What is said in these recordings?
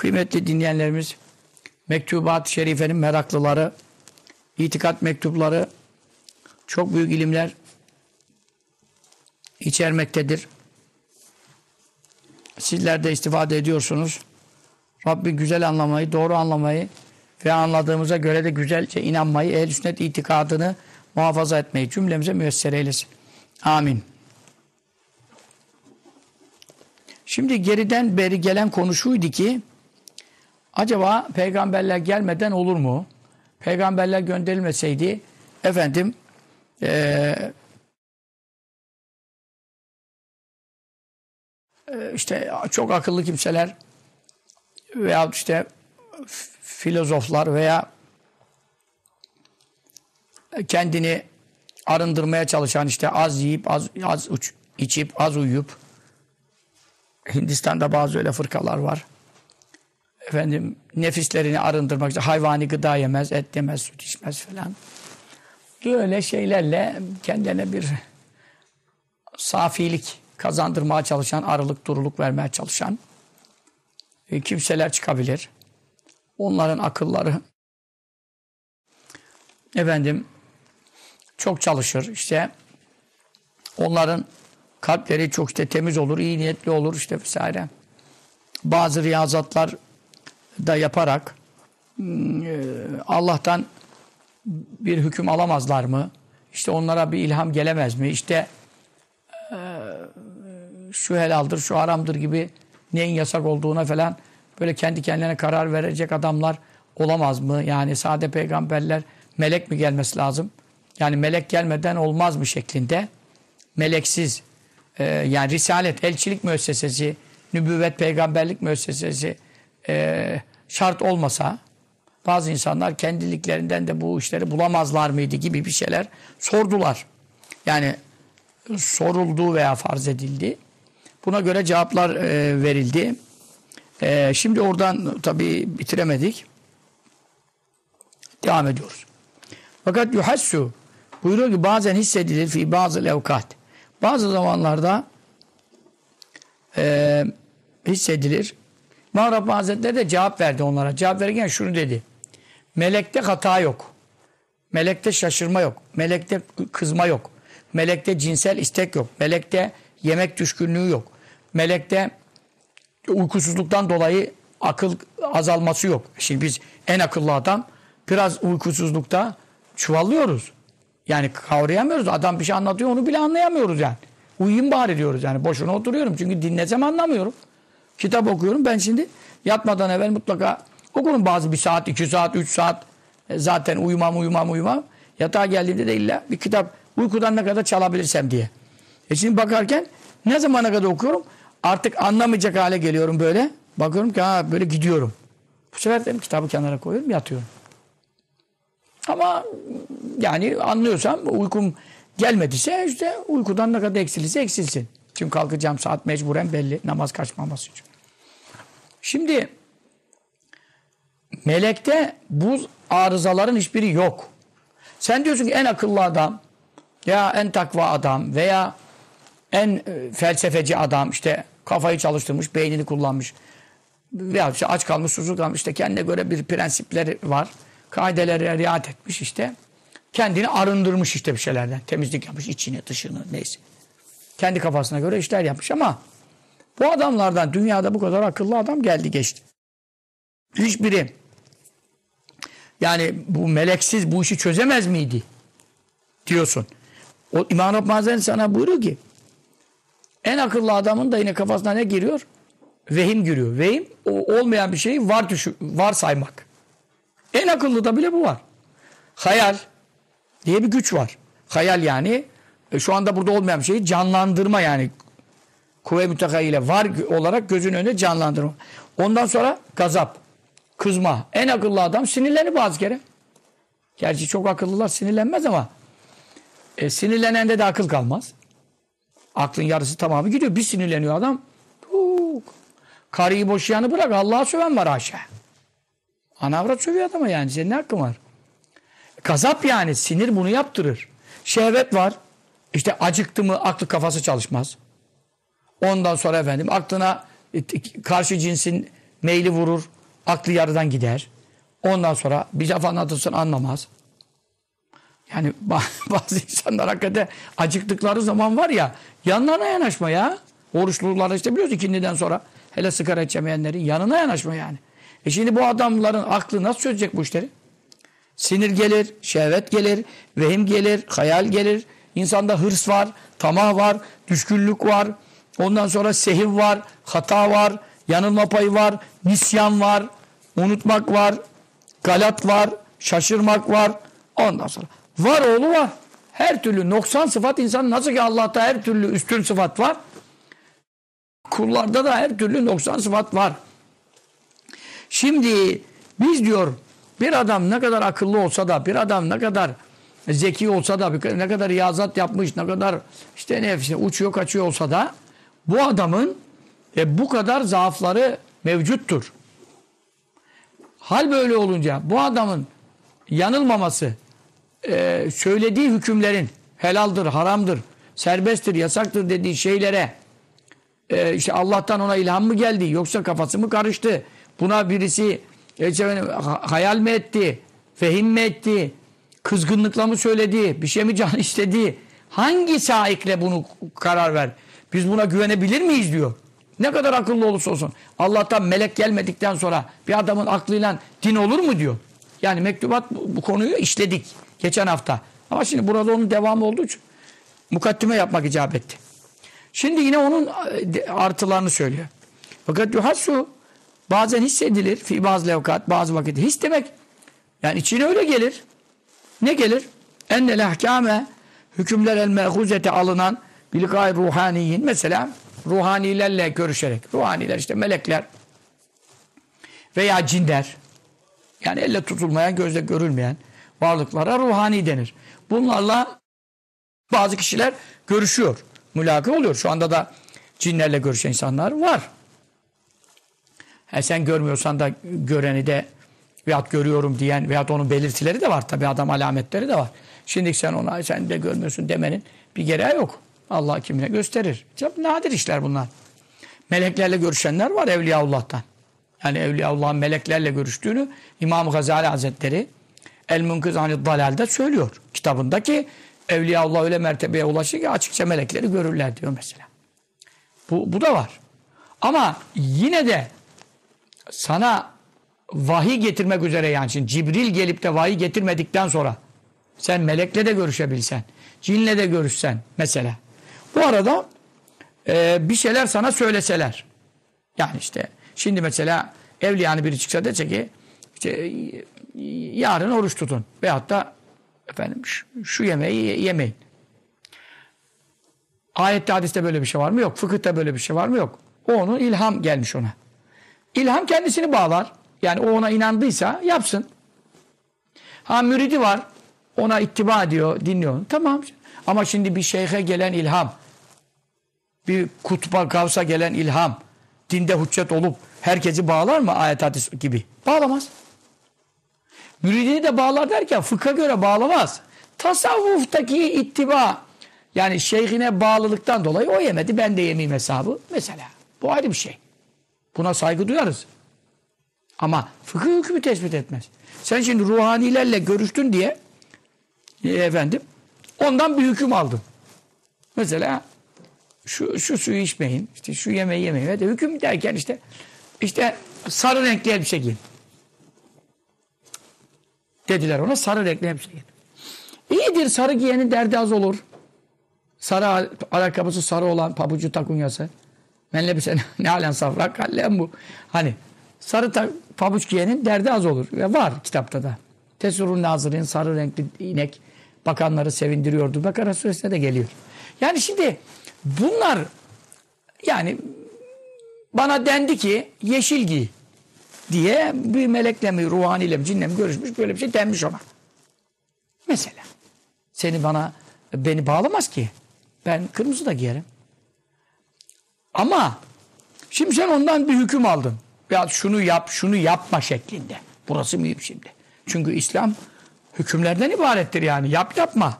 Kıymetli dinleyenlerimiz, Mektubat-ı Şerife'nin meraklıları, itikat mektupları çok büyük ilimler içermektedir. Sizler de istifade ediyorsunuz. Rabbi güzel anlamayı, doğru anlamayı ve anladığımıza göre de güzelce inanmayı, ehl sünnet itikadını muhafaza etmeyi cümlemize müyesser eylesin. Amin. Şimdi geriden beri gelen konu şuydu ki acaba peygamberler gelmeden olur mu? Peygamberler gönderilmeseydi efendim ee, işte çok akıllı kimseler veya işte filozoflar veya kendini arındırmaya çalışan işte az yiyip az, az uç, içip az uyuyup Hindistan'da bazı öyle fırkalar var. Efendim nefislerini arındırmak için hayvani gıda yemez, et yemez, süt içmez falan. Böyle şeylerle kendine bir safilik kazandırmaya çalışan, arılık duruluk vermeye çalışan e, kimseler çıkabilir. Onların akılları efendim çok çalışır. İşte onların kalpleri çok işte temiz olur, iyi niyetli olur işte vesaire. Bazı riyazatlar da yaparak hmm, e, Allah'tan bir hüküm alamazlar mı? İşte onlara bir ilham gelemez mi? İşte e, şu helaldir, şu haramdır gibi neyin yasak olduğuna falan böyle kendi kendilerine karar verecek adamlar olamaz mı? Yani sade peygamberler melek mi gelmesi lazım? Yani melek gelmeden olmaz mı şeklinde meleksiz e, yani risalet, elçilik müessesesi, nübüvvet, peygamberlik müessesesi şart olmasa bazı insanlar kendiliklerinden de bu işleri bulamazlar mıydı gibi bir şeyler sordular. Yani soruldu veya farz edildi. Buna göre cevaplar e, verildi. E, şimdi oradan tabii bitiremedik. Devam ediyoruz. Fakat yuhassu buyuruyor ki bazen hissedilir fi bazı levkat. Bazı zamanlarda e, hissedilir. Mağrab Hazretleri de cevap verdi onlara. Cevap verirken şunu dedi. Melekte hata yok. Melekte şaşırma yok. Melekte kızma yok. Melekte cinsel istek yok. Melekte yemek düşkünlüğü yok. Melekte uykusuzluktan dolayı akıl azalması yok. Şimdi biz en akıllı adam biraz uykusuzlukta çuvallıyoruz. Yani kavrayamıyoruz. Adam bir şey anlatıyor onu bile anlayamıyoruz yani. Uyuyayım bari diyoruz yani. Boşuna oturuyorum. Çünkü dinlesem anlamıyorum. Kitap okuyorum. Ben şimdi yatmadan evvel mutlaka okurum bazı bir saat, iki saat, üç saat. E zaten uyumam, uyumam, uyumam. Yatağa geldiğimde de illa bir kitap uykudan ne kadar çalabilirsem diye. E şimdi bakarken ne zamana kadar okuyorum? Artık anlamayacak hale geliyorum böyle. Bakıyorum ki ha böyle gidiyorum. Bu sefer de kitabı kenara koyuyorum yatıyorum. Ama yani anlıyorsam uykum gelmediyse işte uykudan ne kadar eksilirse eksilsin. Çünkü kalkacağım saat mecburen belli namaz kaçmaması için. Şimdi melekte bu arızaların hiçbiri yok. Sen diyorsun ki en akıllı adam ya en takva adam veya en e, felsefeci adam işte kafayı çalıştırmış, beynini kullanmış veya işte aç kalmış, susuz kalmış işte kendine göre bir prensipleri var. Kaidelere riayet etmiş işte. Kendini arındırmış işte bir şeylerden. Temizlik yapmış içini, dışını neyse. Kendi kafasına göre işler yapmış ama Bu adamlardan dünyada bu kadar akıllı adam geldi geçti. Hiçbiri yani bu meleksiz bu işi çözemez miydi? Diyorsun. O İmam Hazretleri sana buyuruyor ki en akıllı adamın da yine kafasına ne giriyor? Vehim giriyor. Vehim o olmayan bir şeyi var düşü, var saymak. En akıllı da bile bu var. Hayal diye bir güç var. Hayal yani e, şu anda burada olmayan bir şeyi canlandırma yani kuvve mütekayile var olarak gözün önünde canlandırma. Ondan sonra gazap, kızma. En akıllı adam sinirlenir bazı kere. Gerçi çok akıllılar sinirlenmez ama e, sinirlenende de akıl kalmaz. Aklın yarısı tamamı gidiyor. Bir sinirleniyor adam. Tuk. Karıyı boşayanı bırak Allah'a söven var aşağı. Anavrat sövüyor adama yani. Senin ne hakkın var? Gazap yani. Sinir bunu yaptırır. Şehvet var. İşte acıktı mı aklı kafası çalışmaz. Ondan sonra efendim aklına e, karşı cinsin meyli vurur. Aklı yarıdan gider. Ondan sonra bir laf anlatılsın anlamaz. Yani bazı insanlar hakikaten acıktıkları zaman var ya yanlarına yanaşma ya. Oruçlular işte biliyoruz ikindiden sonra hele sigara içemeyenlerin yanına yanaşma yani. E şimdi bu adamların aklı nasıl çözecek bu işleri? Sinir gelir, şehvet gelir, vehim gelir, hayal gelir. İnsanda hırs var, tamah var, düşkünlük var. Ondan sonra sehiv var, hata var, yanılma payı var, nisyan var, unutmak var, galat var, şaşırmak var. Ondan sonra var oğlu var. Her türlü noksan sıfat insan nasıl ki Allah'ta her türlü üstün sıfat var. Kullarda da her türlü noksan sıfat var. Şimdi biz diyor bir adam ne kadar akıllı olsa da bir adam ne kadar zeki olsa da ne kadar riyazat yapmış ne kadar işte nefsi uçuyor kaçıyor olsa da bu adamın e, bu kadar zaafları mevcuttur. Hal böyle olunca bu adamın yanılmaması e, söylediği hükümlerin helaldir, haramdır, serbesttir, yasaktır dediği şeylere e, işte Allah'tan ona ilham mı geldi yoksa kafası mı karıştı? Buna birisi efendim, hayal mi etti? Fehim mi etti? Kızgınlıkla mı söyledi? Bir şey mi can istedi? Hangi saikle bunu karar ver? Biz buna güvenebilir miyiz diyor. Ne kadar akıllı olursa olsun. Allah'tan melek gelmedikten sonra bir adamın aklıyla din olur mu diyor. Yani mektubat bu, bu konuyu işledik geçen hafta. Ama şimdi burada onun devamı olduğu için mukaddime yapmak icap etti. Şimdi yine onun e, artılarını söylüyor. Fakat yuhassu bazen hissedilir. Fi bazı levkat bazı vakit. His demek. Yani içine öyle gelir. Ne gelir? Ennel ahkame hükümler el mehuzete alınan bilgay ruhaniyin. Mesela ruhanilerle görüşerek. Ruhaniler işte melekler veya cinler. Yani elle tutulmayan, gözle görülmeyen varlıklara ruhani denir. Bunlarla bazı kişiler görüşüyor. Mülaka oluyor. Şu anda da cinlerle görüşen insanlar var. He sen görmüyorsan da göreni de veyahut görüyorum diyen veyahut onun belirtileri de var. Tabi adam alametleri de var. Şimdi sen ona sen de görmüyorsun demenin bir gereği yok. Allah kimine gösterir. Çok nadir işler bunlar. Meleklerle görüşenler var Evliyaullah'tan. Yani Evliyaullah'ın meleklerle görüştüğünü İmam Gazali Hazretleri El Münkız Hani Dalal'de söylüyor. Kitabında ki Evliyaullah öyle mertebeye ulaşır ki açıkça melekleri görürler diyor mesela. Bu, bu da var. Ama yine de sana vahiy getirmek üzere yani şimdi Cibril gelip de vahiy getirmedikten sonra sen melekle de görüşebilsen, cinle de görüşsen mesela. Bu arada e, bir şeyler sana söyleseler. Yani işte şimdi mesela evliyanı biri çıksa dese ki işte yarın oruç tutun. Veyahut da efendim şu, yemeği yemeyin. Ayette hadiste böyle bir şey var mı? Yok. Fıkıhta böyle bir şey var mı? Yok. O onun ilham gelmiş ona. İlham kendisini bağlar. Yani o ona inandıysa yapsın. Ha müridi var. Ona ittiba ediyor, dinliyor. Tamam. Ama şimdi bir şeyhe gelen ilham, bir kutba kavsa gelen ilham, dinde hüccet olup herkesi bağlar mı ayet hadis gibi? Bağlamaz. Müridini de bağlar derken fıkha göre bağlamaz. Tasavvuftaki ittiba yani şeyhine bağlılıktan dolayı o yemedi ben de yemeyeyim hesabı mesela. Bu ayrı bir şey. Buna saygı duyarız. Ama fıkıh hükmü tespit etmez. Sen şimdi ruhanilerle görüştün diye e, efendim ondan bir hüküm aldın. Mesela şu, şu suyu içmeyin, işte şu yemeği yemeyin. Ve de hüküm derken işte işte sarı renkli elbise giyin. Dediler ona sarı renkli elbise giyin. İyidir sarı giyenin derdi az olur. Sarı ayakkabısı sarı olan pabucu takunyası. Menlebise ne alen safra kallen bu. Hani sarı ta, pabuç giyenin derdi az olur. Ve var kitapta da. Tesurun nazirin sarı renkli inek bakanları sevindiriyordu. Bakara suresine de geliyor. Yani şimdi bunlar yani bana dendi ki yeşil giy diye bir melekle mi ruhaniyle mi cinle mi görüşmüş böyle bir şey denmiş ona. Mesela. Seni bana beni bağlamaz ki. Ben kırmızı da giyerim. Ama şimdi sen ondan bir hüküm aldın. Ya şunu yap, şunu yapma şeklinde. Burası mühim şimdi. Çünkü İslam hükümlerden ibarettir yani. Yap yapma.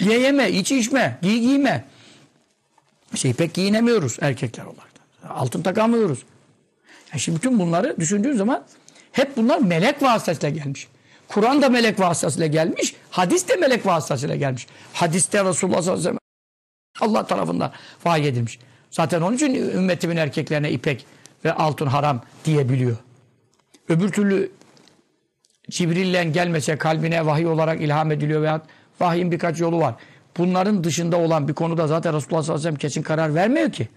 Ye yeme, iç içme, giy giyme. Şey pek giyinemiyoruz erkekler olarak. Altın takamıyoruz. Yani şimdi bütün bunları düşündüğün zaman hep bunlar melek vasıtasıyla gelmiş. Kur'an da melek vasıtasıyla gelmiş. Hadis de melek vasıtasıyla gelmiş. Hadiste Resulullah sallallahu aleyhi ve sellem Allah tarafından vahiy edilmiş. Zaten onun için ümmetimin erkeklerine ipek ve altın haram diyebiliyor. Öbür türlü Cibril'le gelmese kalbine vahiy olarak ilham ediliyor veya vahyin birkaç yolu var. Bunların dışında olan bir konuda zaten Resulullah sallallahu aleyhi ve sellem kesin karar vermiyor ki.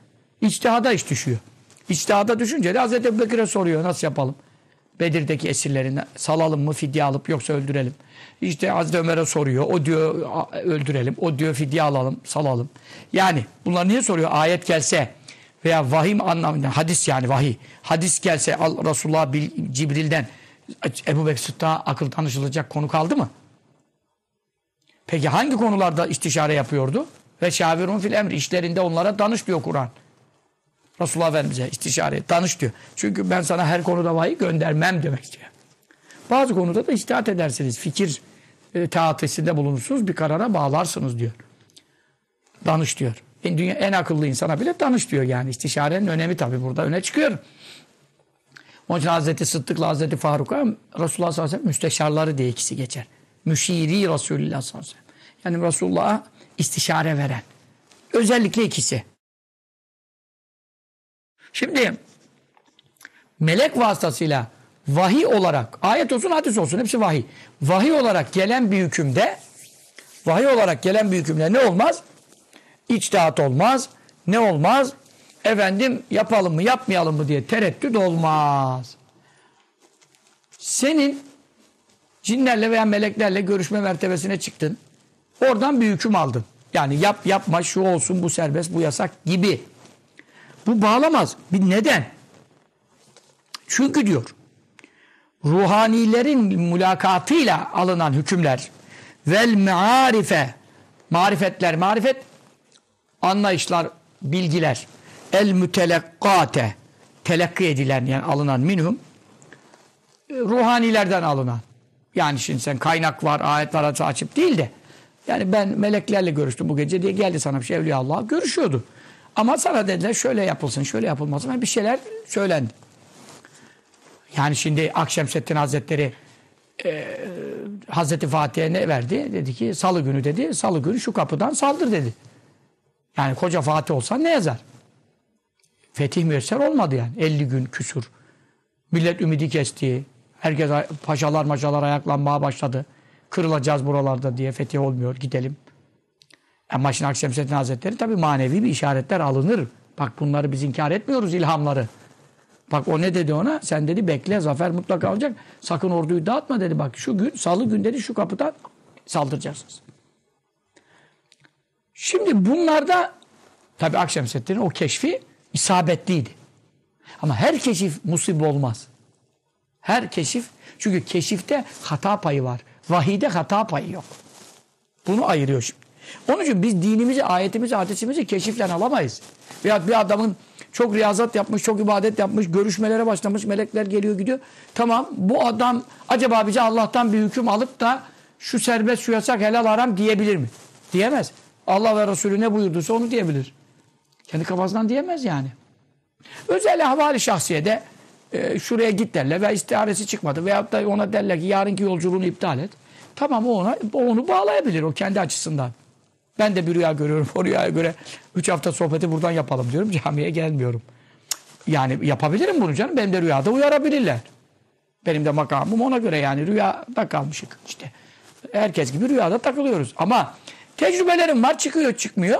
İçtihada iş düşüyor. İçtihada düşünce de Hazreti Ebubekir'e soruyor nasıl yapalım? Bedir'deki esirlerini salalım mı fidye alıp yoksa öldürelim. İşte Hazreti Ömer'e soruyor. O diyor öldürelim. O diyor fidye alalım, salalım. Yani bunlar niye soruyor? Ayet gelse veya vahim anlamında hadis yani vahiy. Hadis gelse Resulullah Cibril'den Ebu Bekir akıl tanışılacak konu kaldı mı? Peki hangi konularda istişare yapıyordu? Ve şavirun fil emri. işlerinde onlara danış diyor Kur'an. Resulullah Efendimiz'e istişare danış diyor. Çünkü ben sana her konuda vahiy göndermem demek istiyor. Bazı konuda da istihat edersiniz. Fikir e, taatisinde bulunursunuz. Bir karara bağlarsınız diyor. Danış diyor. En, dünya, en akıllı insana bile danış diyor yani. İstişarenin önemi tabii burada öne çıkıyor. Onun için Hazreti Sıddık'la Hazreti Faruk'a Resulullah sallallahu aleyhi ve sellem müsteşarları diye ikisi geçer. Müşiri Resulullah sallallahu aleyhi ve sellem. Yani Resulullah'a istişare veren. Özellikle ikisi. Şimdi melek vasıtasıyla vahiy olarak ayet olsun hadis olsun hepsi vahiy. Vahiy olarak gelen bir hükümde vahiy olarak gelen bir hükümde ne olmaz? İçtihat olmaz. Ne olmaz? Efendim yapalım mı yapmayalım mı diye tereddüt olmaz. Senin cinlerle veya meleklerle görüşme mertebesine çıktın. Oradan bir hüküm aldın. Yani yap yapma şu olsun bu serbest bu yasak gibi. Bu bağlamaz. Bir neden? Çünkü diyor ruhanilerin mülakatıyla alınan hükümler vel mearife marifetler marifet anlayışlar bilgiler el mütelekkate telakki edilen yani alınan minhum ruhanilerden alınan yani şimdi sen kaynak var ayet var açıp değil de yani ben meleklerle görüştüm bu gece diye geldi sana bir şey Evliya Allah görüşüyordu. Ama sana dediler şöyle yapılsın, şöyle yapılmasın. Yani bir şeyler söylendi. Yani şimdi Akşemseddin Hazretleri e, Hazreti Fatih'e ne verdi? Dedi ki salı günü dedi. Salı günü şu kapıdan saldır dedi. Yani koca Fatih olsan ne yazar? Fetih müyesser olmadı yani. 50 gün küsur. Millet ümidi kesti. Herkes paşalar maşalar ayaklanmaya başladı. Kırılacağız buralarda diye fetih olmuyor gidelim. Ama şimdi Akşemseddin Hazretleri tabi manevi bir işaretler alınır. Bak bunları biz inkar etmiyoruz ilhamları. Bak o ne dedi ona? Sen dedi bekle zafer mutlaka olacak. Sakın orduyu dağıtma dedi. Bak şu gün salı gün dedi şu kapıdan saldıracaksınız. Şimdi bunlarda tabi Akşemseddin'in o keşfi isabetliydi. Ama her keşif musib olmaz. Her keşif çünkü keşifte hata payı var. Vahide hata payı yok. Bunu ayırıyor şimdi. Onun için biz dinimizi, ayetimizi, hadisimizi keşifle alamayız. Veya bir adamın çok riyazat yapmış, çok ibadet yapmış, görüşmelere başlamış, melekler geliyor gidiyor. Tamam bu adam acaba bize Allah'tan bir hüküm alıp da şu serbest, şu yasak, helal haram diyebilir mi? Diyemez. Allah ve Resulü ne buyurduysa onu diyebilir. Kendi kafasından diyemez yani. Özel havali şahsiyede e, şuraya git derler ve istiharesi çıkmadı. Veyahut da ona derler ki yarınki yolculuğunu iptal et. Tamam o ona onu bağlayabilir o kendi açısından. Ben de bir rüya görüyorum. O rüyaya göre 3 hafta sohbeti buradan yapalım diyorum. Camiye gelmiyorum. Yani yapabilirim bunu canım. Benim de rüyada uyarabilirler. Benim de makamım ona göre yani rüyada kalmışık işte. Herkes gibi rüyada takılıyoruz. Ama tecrübelerim var çıkıyor çıkmıyor.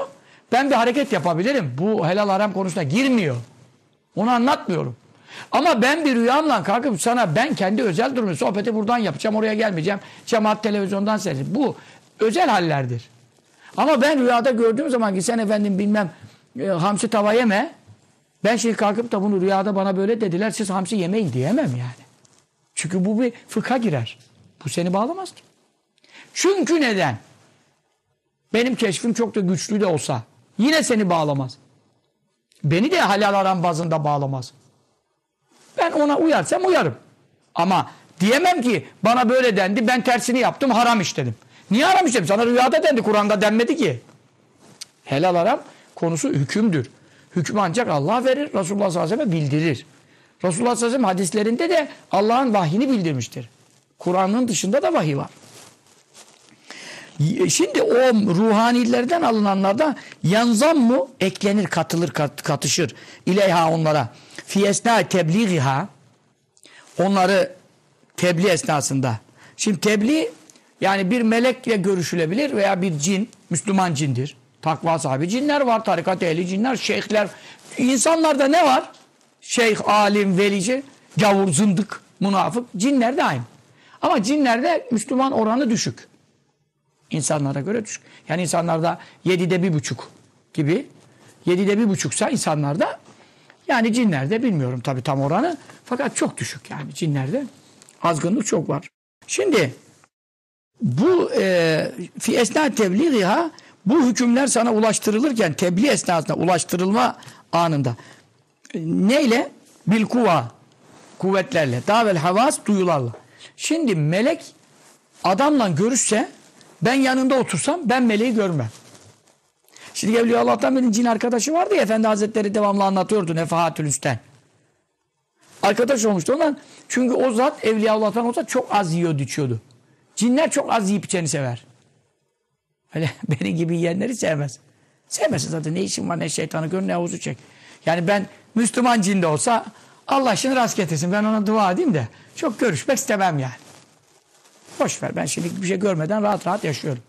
Ben bir hareket yapabilirim. Bu helal haram konusuna girmiyor. Onu anlatmıyorum. Ama ben bir rüyamla kalkıp sana ben kendi özel durumu sohbeti buradan yapacağım oraya gelmeyeceğim. Cemaat televizyondan seyredeceğim. Bu özel hallerdir. Ama ben rüyada gördüğüm zaman ki sen efendim bilmem e, hamsi tava yeme. Ben şimdi kalkıp da bunu rüyada bana böyle dediler siz hamsi yemeyin diyemem yani. Çünkü bu bir fıkha girer. Bu seni bağlamaz ki. Çünkü neden? Benim keşfim çok da güçlü de olsa yine seni bağlamaz. Beni de halal aram bazında bağlamaz. Ben ona uyarsam uyarım. Ama diyemem ki bana böyle dendi ben tersini yaptım haram işledim. Niye haram işledim? Sana rüyada dendi Kur'an'da denmedi ki. Helal haram konusu hükümdür. Hükmü ancak Allah verir. Resulullah sallallahu aleyhi ve sellem bildirir. Resulullah sallallahu aleyhi ve sellem hadislerinde de Allah'ın vahyini bildirmiştir. Kur'an'ın dışında da vahiy var. Şimdi o ruhanilerden alınanlarda yanzam mı eklenir, katılır, kat, katışır. İleyha onlara. Fi esna tebliğiha onları tebliğ esnasında. Şimdi tebliğ yani bir melekle görüşülebilir veya bir cin, Müslüman cindir. Takva sahibi cinler var, tarikat ehli cinler, şeyhler. İnsanlarda ne var? Şeyh, alim, velici, gavur, zındık, münafık. Cinler de aynı. Ama cinlerde Müslüman oranı düşük. İnsanlara göre düşük. Yani insanlarda yedide bir buçuk gibi. Yedide bir buçuksa insanlarda yani cinlerde bilmiyorum tabii tam oranı. Fakat çok düşük yani cinlerde. Azgınlık çok var. Şimdi bu e, fi esna tebliğiha bu hükümler sana ulaştırılırken tebliğ esnasında ulaştırılma anında neyle? Bil kuva kuvvetlerle. Davel havas duyularla. Şimdi melek adamla görüşse ben yanında otursam ben meleği görmem. Şimdi Evliya Allah'tan benim cin arkadaşı vardı ya Efendi Hazretleri devamlı anlatıyordu Nefahatül Üsten. Arkadaş olmuştu ondan. Çünkü o zat Evliya Allah'tan olsa çok az yiyordu içiyordu. Cinler çok az yiyip içeni sever. Öyle beni gibi yiyenleri sevmez. Sevmesin zaten ne işin var ne şeytanı gör ne havuzu çek. Yani ben Müslüman cinde olsa Allah şimdi rast getirsin ben ona dua edeyim de çok görüşmek istemem yani. Boş ver ben şimdi bir şey görmeden rahat rahat yaşıyorum.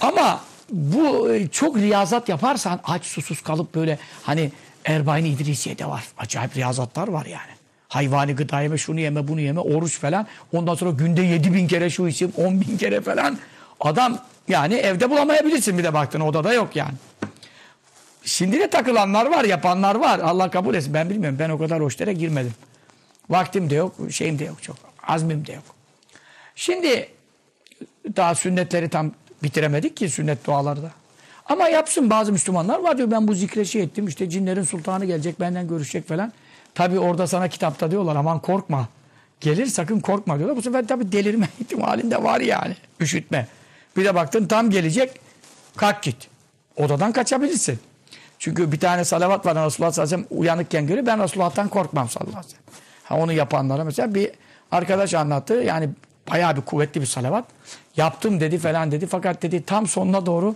Ama bu e, çok riyazat yaparsan aç susuz kalıp böyle hani Erbayn İdrisiye'de var. Acayip riyazatlar var yani. Hayvani gıda yeme, şunu yeme, bunu yeme, oruç falan. Ondan sonra günde yedi bin kere şu isim, on bin kere falan. Adam yani evde bulamayabilirsin bir de baktın odada yok yani. Şimdi de takılanlar var, yapanlar var. Allah kabul etsin. Ben bilmiyorum. Ben o kadar hoşlara girmedim. Vaktim de yok, şeyim de yok çok. Azmim de yok. Şimdi daha sünnetleri tam bitiremedik ki sünnet dualarda. Ama yapsın bazı Müslümanlar var diyor ben bu zikre şey ettim işte cinlerin sultanı gelecek benden görüşecek falan. Tabi orada sana kitapta diyorlar aman korkma. Gelir sakın korkma diyorlar. Bu sefer tabi delirme ihtimalinde var yani. Üşütme. Bir de baktın tam gelecek kalk git. Odadan kaçabilirsin. Çünkü bir tane salavat var Resulullah sallallahu aleyhi ve sellem uyanıkken görüyor. Ben Resulullah'tan korkmam sallallahu aleyhi ve sellem. Ha, onu yapanlara mesela bir arkadaş anlattı. Yani bayağı bir kuvvetli bir salavat. Yaptım dedi falan dedi. Fakat dedi tam sonuna doğru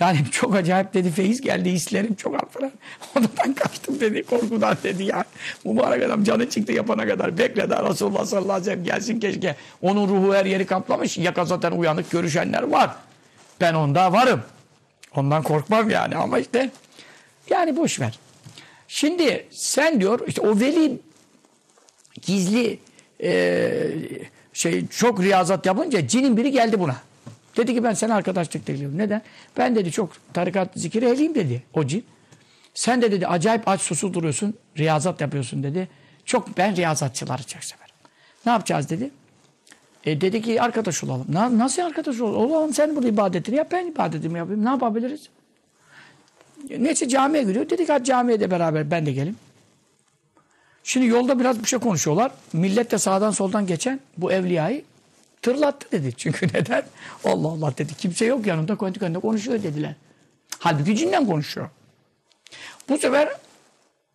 yani çok acayip dedi feyiz geldi hislerim çok alt falan. Odadan kaçtım dedi korkudan dedi ya. Mübarek adam canı çıktı yapana kadar. Bekle daha Resulullah sallallahu aleyhi ve sellem gelsin keşke. Onun ruhu her yeri kaplamış. Yaka zaten uyanık görüşenler var. Ben onda varım. Ondan korkmam yani ama işte yani boş ver. Şimdi sen diyor işte o veli gizli e, şey çok riyazat yapınca cinin biri geldi buna. Dedi ki ben sana arkadaşlık tekliyorum. Neden? Ben dedi çok tarikat zikir ehliyim dedi o cin. Sen de dedi acayip aç susuz duruyorsun. Riyazat yapıyorsun dedi. Çok ben riyazatçıları çok severim. Ne yapacağız dedi. E dedi ki arkadaş olalım. Na, nasıl arkadaş olalım? Olalım sen burada ibadetini yap ben ibadetimi yapayım. Ne yapabiliriz? Neyse camiye gidiyor. Dedik hadi camiye de beraber ben de gelin. Şimdi yolda biraz bir şey konuşuyorlar. Millet de sağdan soldan geçen bu evliyayı tırlattı dedi. Çünkü neden? Allah Allah dedi. Kimse yok yanında kendi konuşuyor dediler. Halbuki cinden konuşuyor. Bu sefer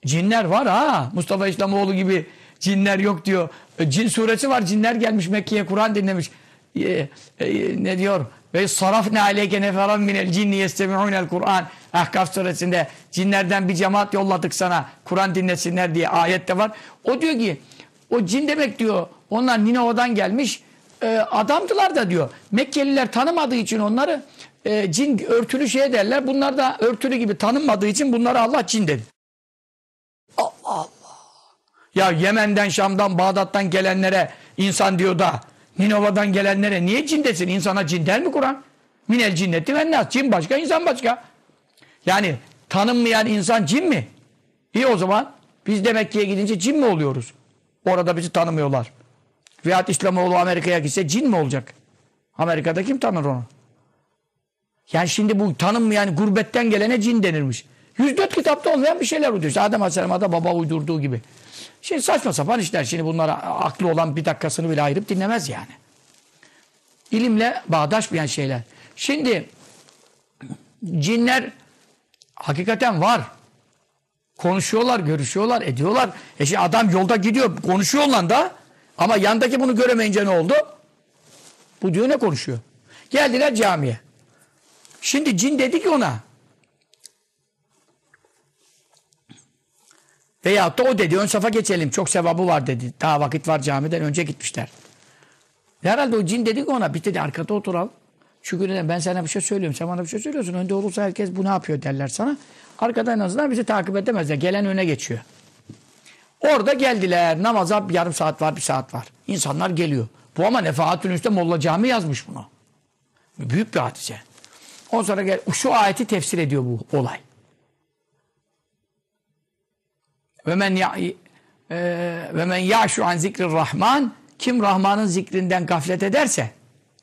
cinler var ha. Mustafa İslamoğlu gibi cinler yok diyor. E, cin suresi var. Cinler gelmiş Mekke'ye Kur'an dinlemiş. e, e, ne diyor? Ve sarafne aleyke neferan minel cinni yestemi'unel Kur'an. Ahkaf suresinde cinlerden bir cemaat yolladık sana Kur'an dinlesinler diye ayette var. O diyor ki o cin demek diyor onlar Ninova'dan gelmiş e, adamdılar da diyor. Mekkeliler tanımadığı için onları e, cin örtülü şey derler. Bunlar da örtülü gibi tanınmadığı için bunlara Allah cin dedi. Allah Allah. Ya Yemen'den, Şam'dan, Bağdat'tan gelenlere insan diyor da Ninova'dan gelenlere niye cin desin? İnsana cin der mi Kur'an? Minel cinneti ve nas. Cin başka, insan başka. Yani tanınmayan insan cin mi? İyi o zaman biz de Mekke'ye gidince cin mi oluyoruz? Orada bizi tanımıyorlar. Veyahut İslamoğlu Amerika'ya gitse cin mi olacak? Amerika'da kim tanır onu? Yani şimdi bu tanınmayan gurbetten gelene cin denirmiş. 104 kitapta olmayan bir şeyler uyduruyor. İşte Adem Aleyhisselam'a da baba uydurduğu gibi. Şimdi saçma sapan işler. Şimdi bunlara aklı olan bir dakikasını bile ayırıp dinlemez yani. İlimle bağdaşmayan şeyler. Şimdi cinler hakikaten var. Konuşuyorlar, görüşüyorlar, ediyorlar. E şimdi adam yolda gidiyor, konuşuyor lan da. Ama yandaki bunu göremeyince ne oldu? Bu diyor ne konuşuyor? Geldiler camiye. Şimdi cin dedi ki ona Veyahut da o dedi ön safa geçelim çok sevabı var dedi. Daha vakit var camiden önce gitmişler. Herhalde o cin dedi ki ona bir dedi arkada oturalım. Çünkü neden ben sana bir şey söylüyorum sen bana bir şey söylüyorsun. Önde olursa herkes bu ne yapıyor derler sana. Arkada en azından bizi takip edemezler. Gelen öne geçiyor. Orada geldiler. Namaza yarım saat var bir saat var. İnsanlar geliyor. Bu ama Nefahatül Üste Molla Cami yazmış bunu. Büyük bir hadise. Ondan sonra gel, şu ayeti tefsir ediyor bu olay. Ve men ya e, ve men ya'şu an zikrir rahman kim Rahman'ın zikrinden gaflet ederse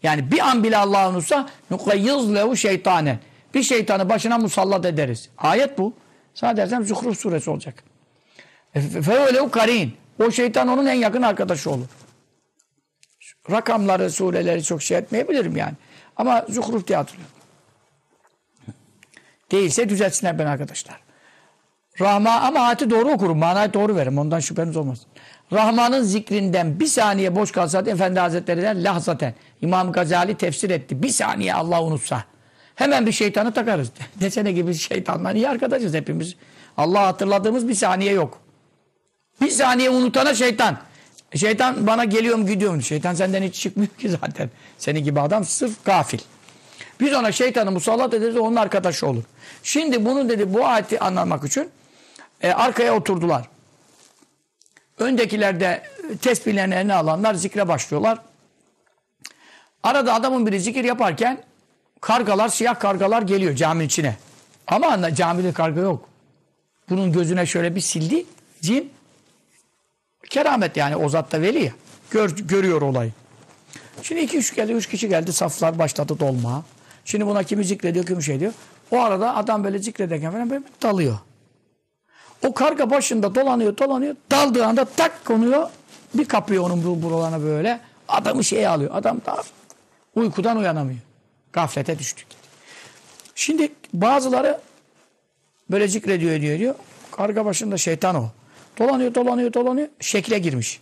yani bir an bile Allah'ı unutsa nukayyiz lehu şeytanen bir şeytanı başına musallat ederiz. Ayet bu. Sana dersem Zuhruf suresi olacak. Fevelehu karin. O şeytan onun en yakın arkadaşı olur. Rakamları, sureleri çok şey etmeyebilirim yani. Ama Zuhruf diye hatırlıyorum. Değilse düzeltsinler ben arkadaşlar. Rahma ama ayeti doğru okurum. Manayı doğru veririm. Ondan şüpheniz olmasın. Rahman'ın zikrinden bir saniye boş kalsa Efendi Hazretleri der lahzaten. İmam Gazali tefsir etti. Bir saniye Allah unutsa. Hemen bir şeytanı takarız. Desene gibi şeytanlar iyi arkadaşız hepimiz. Allah hatırladığımız bir saniye yok. Bir saniye unutana şeytan. Şeytan bana geliyorum gidiyorum. Şeytan senden hiç çıkmıyor ki zaten. Senin gibi adam sırf gafil. Biz ona şeytanı musallat ederiz onun arkadaşı olur. Şimdi bunu dedi bu ayeti anlamak için e, arkaya oturdular. Öndekiler de tesbihlerini eline alanlar zikre başlıyorlar. Arada adamın biri zikir yaparken kargalar, siyah kargalar geliyor caminin içine. Ama camide karga yok. Bunun gözüne şöyle bir sildi. Cin keramet yani o zatta veli ya. Gör, görüyor olayı. Şimdi iki üç geldi, üç kişi geldi. Saflar başladı dolma. Şimdi buna kimi zikrediyor, kimi şey diyor. O arada adam böyle zikrederken falan böyle dalıyor. O karga başında dolanıyor dolanıyor. Daldığı anda tak konuyor. Bir kapıyor onun buralarına böyle. Adamı şeye alıyor. Adam da uykudan uyanamıyor. Gaflete düştük. Şimdi bazıları böyle zikrediyor diyor diyor. Karga başında şeytan o. Dolanıyor dolanıyor dolanıyor. Şekle girmiş.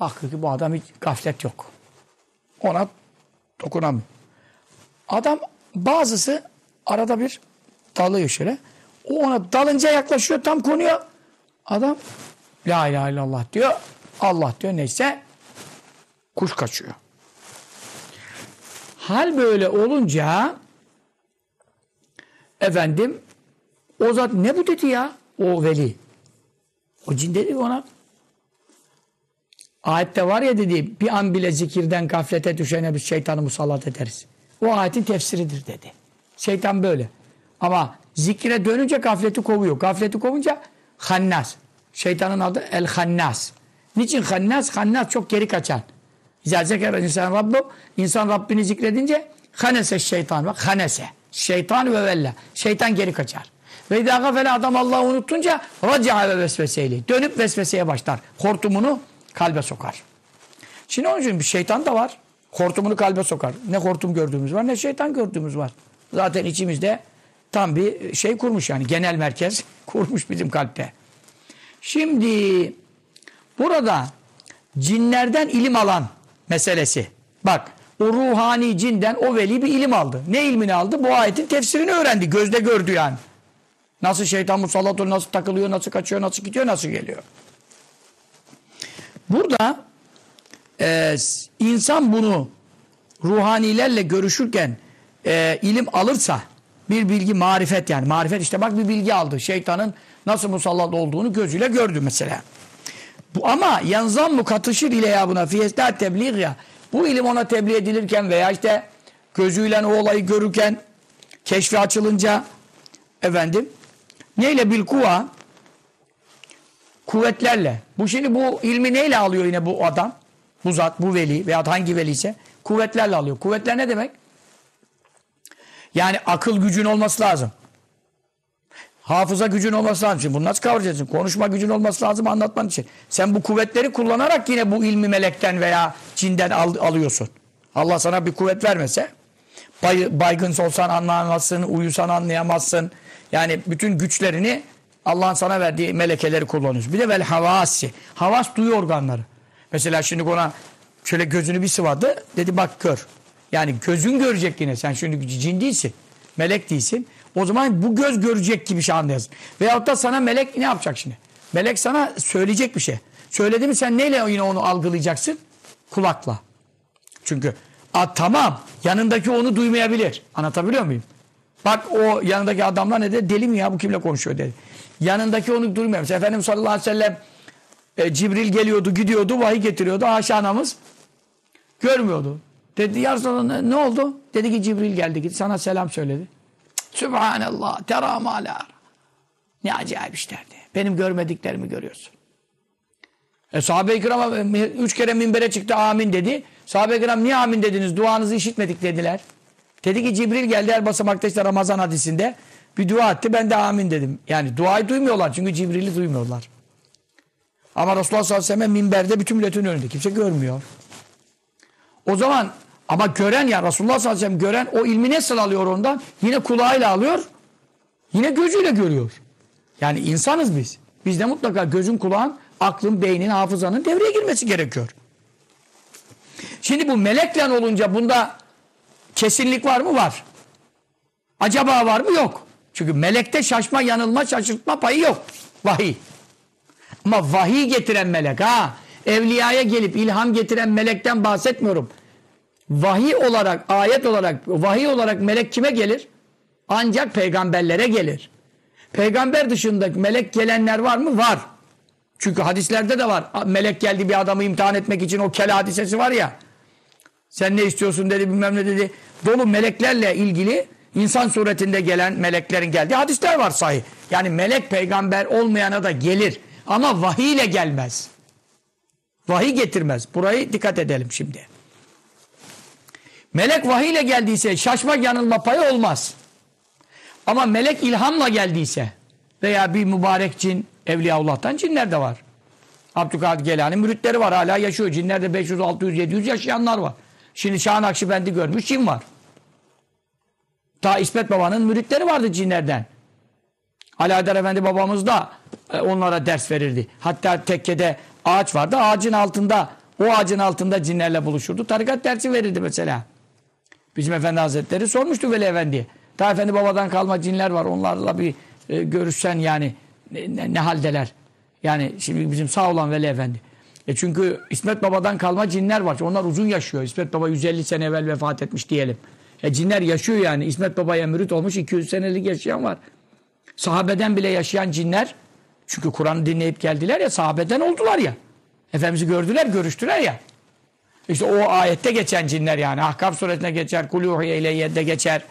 Bakıyor ki bu adam hiç gaflet yok. Ona dokunamıyor. Adam bazısı arada bir dalıyor şöyle. O ona dalınca yaklaşıyor tam konuyor. Adam la ilahe illallah diyor. Allah diyor neyse kuş kaçıyor. Hal böyle olunca efendim o zat ne bu dedi ya o veli. O cin dedi ona ayette var ya dedi bir an bile zikirden gaflete düşene biz şeytanı musallat ederiz. O ayetin tefsiridir dedi. Şeytan böyle. Ama Zikre dönünce gafleti kovuyor. Gafleti kovunca hannas. Şeytanın adı el hannas. Niçin hannas? Hannas çok geri kaçan. İzâ zekere insan Rabbu. İnsan Rabbini zikredince hanese şeytan. Bak hanese. Şeytan ve vella. Şeytan geri kaçar. Ve idâ gafele adam Allah'ı unuttunca raci'a ve vesveseyle. Dönüp vesveseye başlar. Hortumunu kalbe sokar. Şimdi onun için bir şeytan da var. Hortumunu kalbe sokar. Ne hortum gördüğümüz var ne şeytan gördüğümüz var. Zaten içimizde tam bir şey kurmuş yani genel merkez kurmuş bizim kalpte. Şimdi burada cinlerden ilim alan meselesi. Bak o ruhani cinden o veli bir ilim aldı. Ne ilmini aldı? Bu ayetin tefsirini öğrendi. Gözde gördü yani. Nasıl şeytan musallat oluyor, nasıl takılıyor, nasıl kaçıyor, nasıl gidiyor, nasıl geliyor. Burada e, insan bunu ruhanilerle görüşürken e, ilim alırsa bir bilgi marifet yani marifet işte bak bir bilgi aldı. Şeytanın nasıl musallat olduğunu gözüyle gördü mesela. Bu, ama yanzam mı katışır ile ya buna fiyesler tebliğ ya. Bu ilim ona tebliğ edilirken veya işte gözüyle o olayı görürken keşfi açılınca efendim neyle bil kuva kuvvetlerle. Bu şimdi bu ilmi neyle alıyor yine bu adam? Bu zat, bu veli veya hangi veli ise kuvvetlerle alıyor. Kuvvetler ne demek? Yani akıl gücün olması lazım. Hafıza gücün olması lazım. Şimdi bunu nasıl kavrayacaksın? Konuşma gücün olması lazım anlatman için. Sen bu kuvvetleri kullanarak yine bu ilmi melekten veya cinden al, alıyorsun. Allah sana bir kuvvet vermese bay, baygın olsan anlayamazsın, uyusan anlayamazsın. Yani bütün güçlerini Allah'ın sana verdiği melekeleri kullanıyorsun. Bir de vel havasi. Havas duyu organları. Mesela şimdi ona şöyle gözünü bir sıvadı. Dedi bak gör. Yani gözün görecek yine. Sen şimdi cin değilsin. Melek değilsin. O zaman bu göz görecek gibi şey anlayasın. Veyahut da sana melek ne yapacak şimdi? Melek sana söyleyecek bir şey. Söyledi mi sen neyle yine onu algılayacaksın? Kulakla. Çünkü a, tamam yanındaki onu duymayabilir. Anlatabiliyor muyum? Bak o yanındaki adamlar ne dedi? Deli mi ya bu kimle konuşuyor dedi. Yanındaki onu duymuyor. Efendimiz sallallahu aleyhi ve sellem e, Cibril geliyordu gidiyordu vahiy getiriyordu. Ayşe anamız görmüyordu. Dedi ya Resulallah ne oldu? Dedi ki Cibril geldi gitti sana selam söyledi. Sübhanallah teramala. Ne acayip işlerdi. Benim görmediklerimi görüyorsun. E, sahabe-i kirama üç kere minbere çıktı amin dedi. Sahabe-i kiram niye amin dediniz? Duanızı işitmedik dediler. Dedi ki Cibril geldi her basamakta işte Ramazan hadisinde bir dua etti ben de amin dedim. Yani duayı duymuyorlar çünkü Cibril'i duymuyorlar. Ama Resulullah sallallahu aleyhi ve sellem minberde bütün milletin önünde. Kimse görmüyor. O zaman ama gören ya Resulullah sallallahu aleyhi ve sellem gören o ilmi nasıl alıyor ondan? Yine kulağıyla alıyor. Yine gözüyle görüyor. Yani insanız biz. Bizde mutlaka gözün kulağın, aklın, beynin, hafızanın devreye girmesi gerekiyor. Şimdi bu melekle olunca bunda kesinlik var mı? Var. Acaba var mı? Yok. Çünkü melekte şaşma, yanılma, şaşırtma payı yok. Vahiy. Ama vahiy getiren melek ha. Evliyaya gelip ilham getiren melekten bahsetmiyorum. Vahiy olarak, ayet olarak, vahiy olarak melek kime gelir? Ancak peygamberlere gelir. Peygamber dışındaki melek gelenler var mı? Var. Çünkü hadislerde de var. Melek geldi bir adamı imtihan etmek için o kel hadisesi var ya. Sen ne istiyorsun dedi bilmem ne dedi. Dolu meleklerle ilgili insan suretinde gelen meleklerin geldiği hadisler var sahih. Yani melek peygamber olmayana da gelir. Ama vahiy ile gelmez. Vahiy getirmez. Burayı dikkat edelim şimdi. Melek vahiy ile geldiyse şaşma yanılma payı olmaz. Ama melek ilhamla geldiyse veya bir mübarek cin Evliyaullah'tan cinler de var. Abdülkadir Gelani müritleri var hala yaşıyor. Cinlerde 500, 600, 700 yaşayanlar var. Şimdi Şah Nakşibendi görmüş cin var. Ta İsmet Baba'nın müritleri vardı cinlerden. Haydar Efendi babamız da e, onlara ders verirdi. Hatta tekkede ağaç vardı. Ağacın altında o ağacın altında cinlerle buluşurdu. Tarikat dersi verirdi mesela. Bizim Efendi Hazretleri sormuştu Veli Efendi'ye. Ta Efendi babadan kalma cinler var. Onlarla bir e, görüşsen yani ne, ne, haldeler. Yani şimdi bizim sağ olan Veli Efendi. E çünkü İsmet Baba'dan kalma cinler var. Onlar uzun yaşıyor. İsmet Baba 150 sene evvel vefat etmiş diyelim. E cinler yaşıyor yani. İsmet Baba'ya mürit olmuş 200 senelik yaşayan var. Sahabeden bile yaşayan cinler çünkü Kur'an'ı dinleyip geldiler ya sahabeden oldular ya. Efendimiz'i gördüler, görüştüler ya. İşte o ayette geçen cinler yani. Ahkaf suresine geçer, Kuluhiye ileyye'de geçer.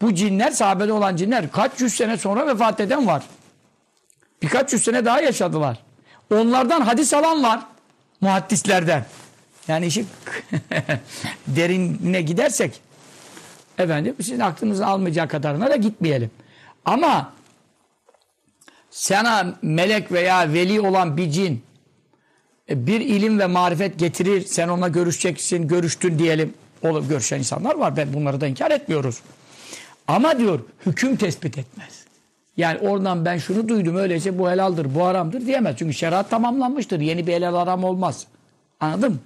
Bu cinler, sahabede olan cinler kaç yüz sene sonra vefat eden var. Birkaç yüz sene daha yaşadılar. Onlardan hadis alan var. Muhaddislerden. Yani işi derinine gidersek efendim sizin aklınızı almayacağı kadarına da gitmeyelim. Ama sana melek veya veli olan bir cin bir ilim ve marifet getirir. Sen ona görüşeceksin, görüştün diyelim. O görüşen insanlar var. Ben bunları da inkar etmiyoruz. Ama diyor hüküm tespit etmez. Yani oradan ben şunu duydum öyleyse bu helaldir, bu haramdır diyemez. Çünkü şeriat tamamlanmıştır. Yeni bir helal haram olmaz. Anladın mı?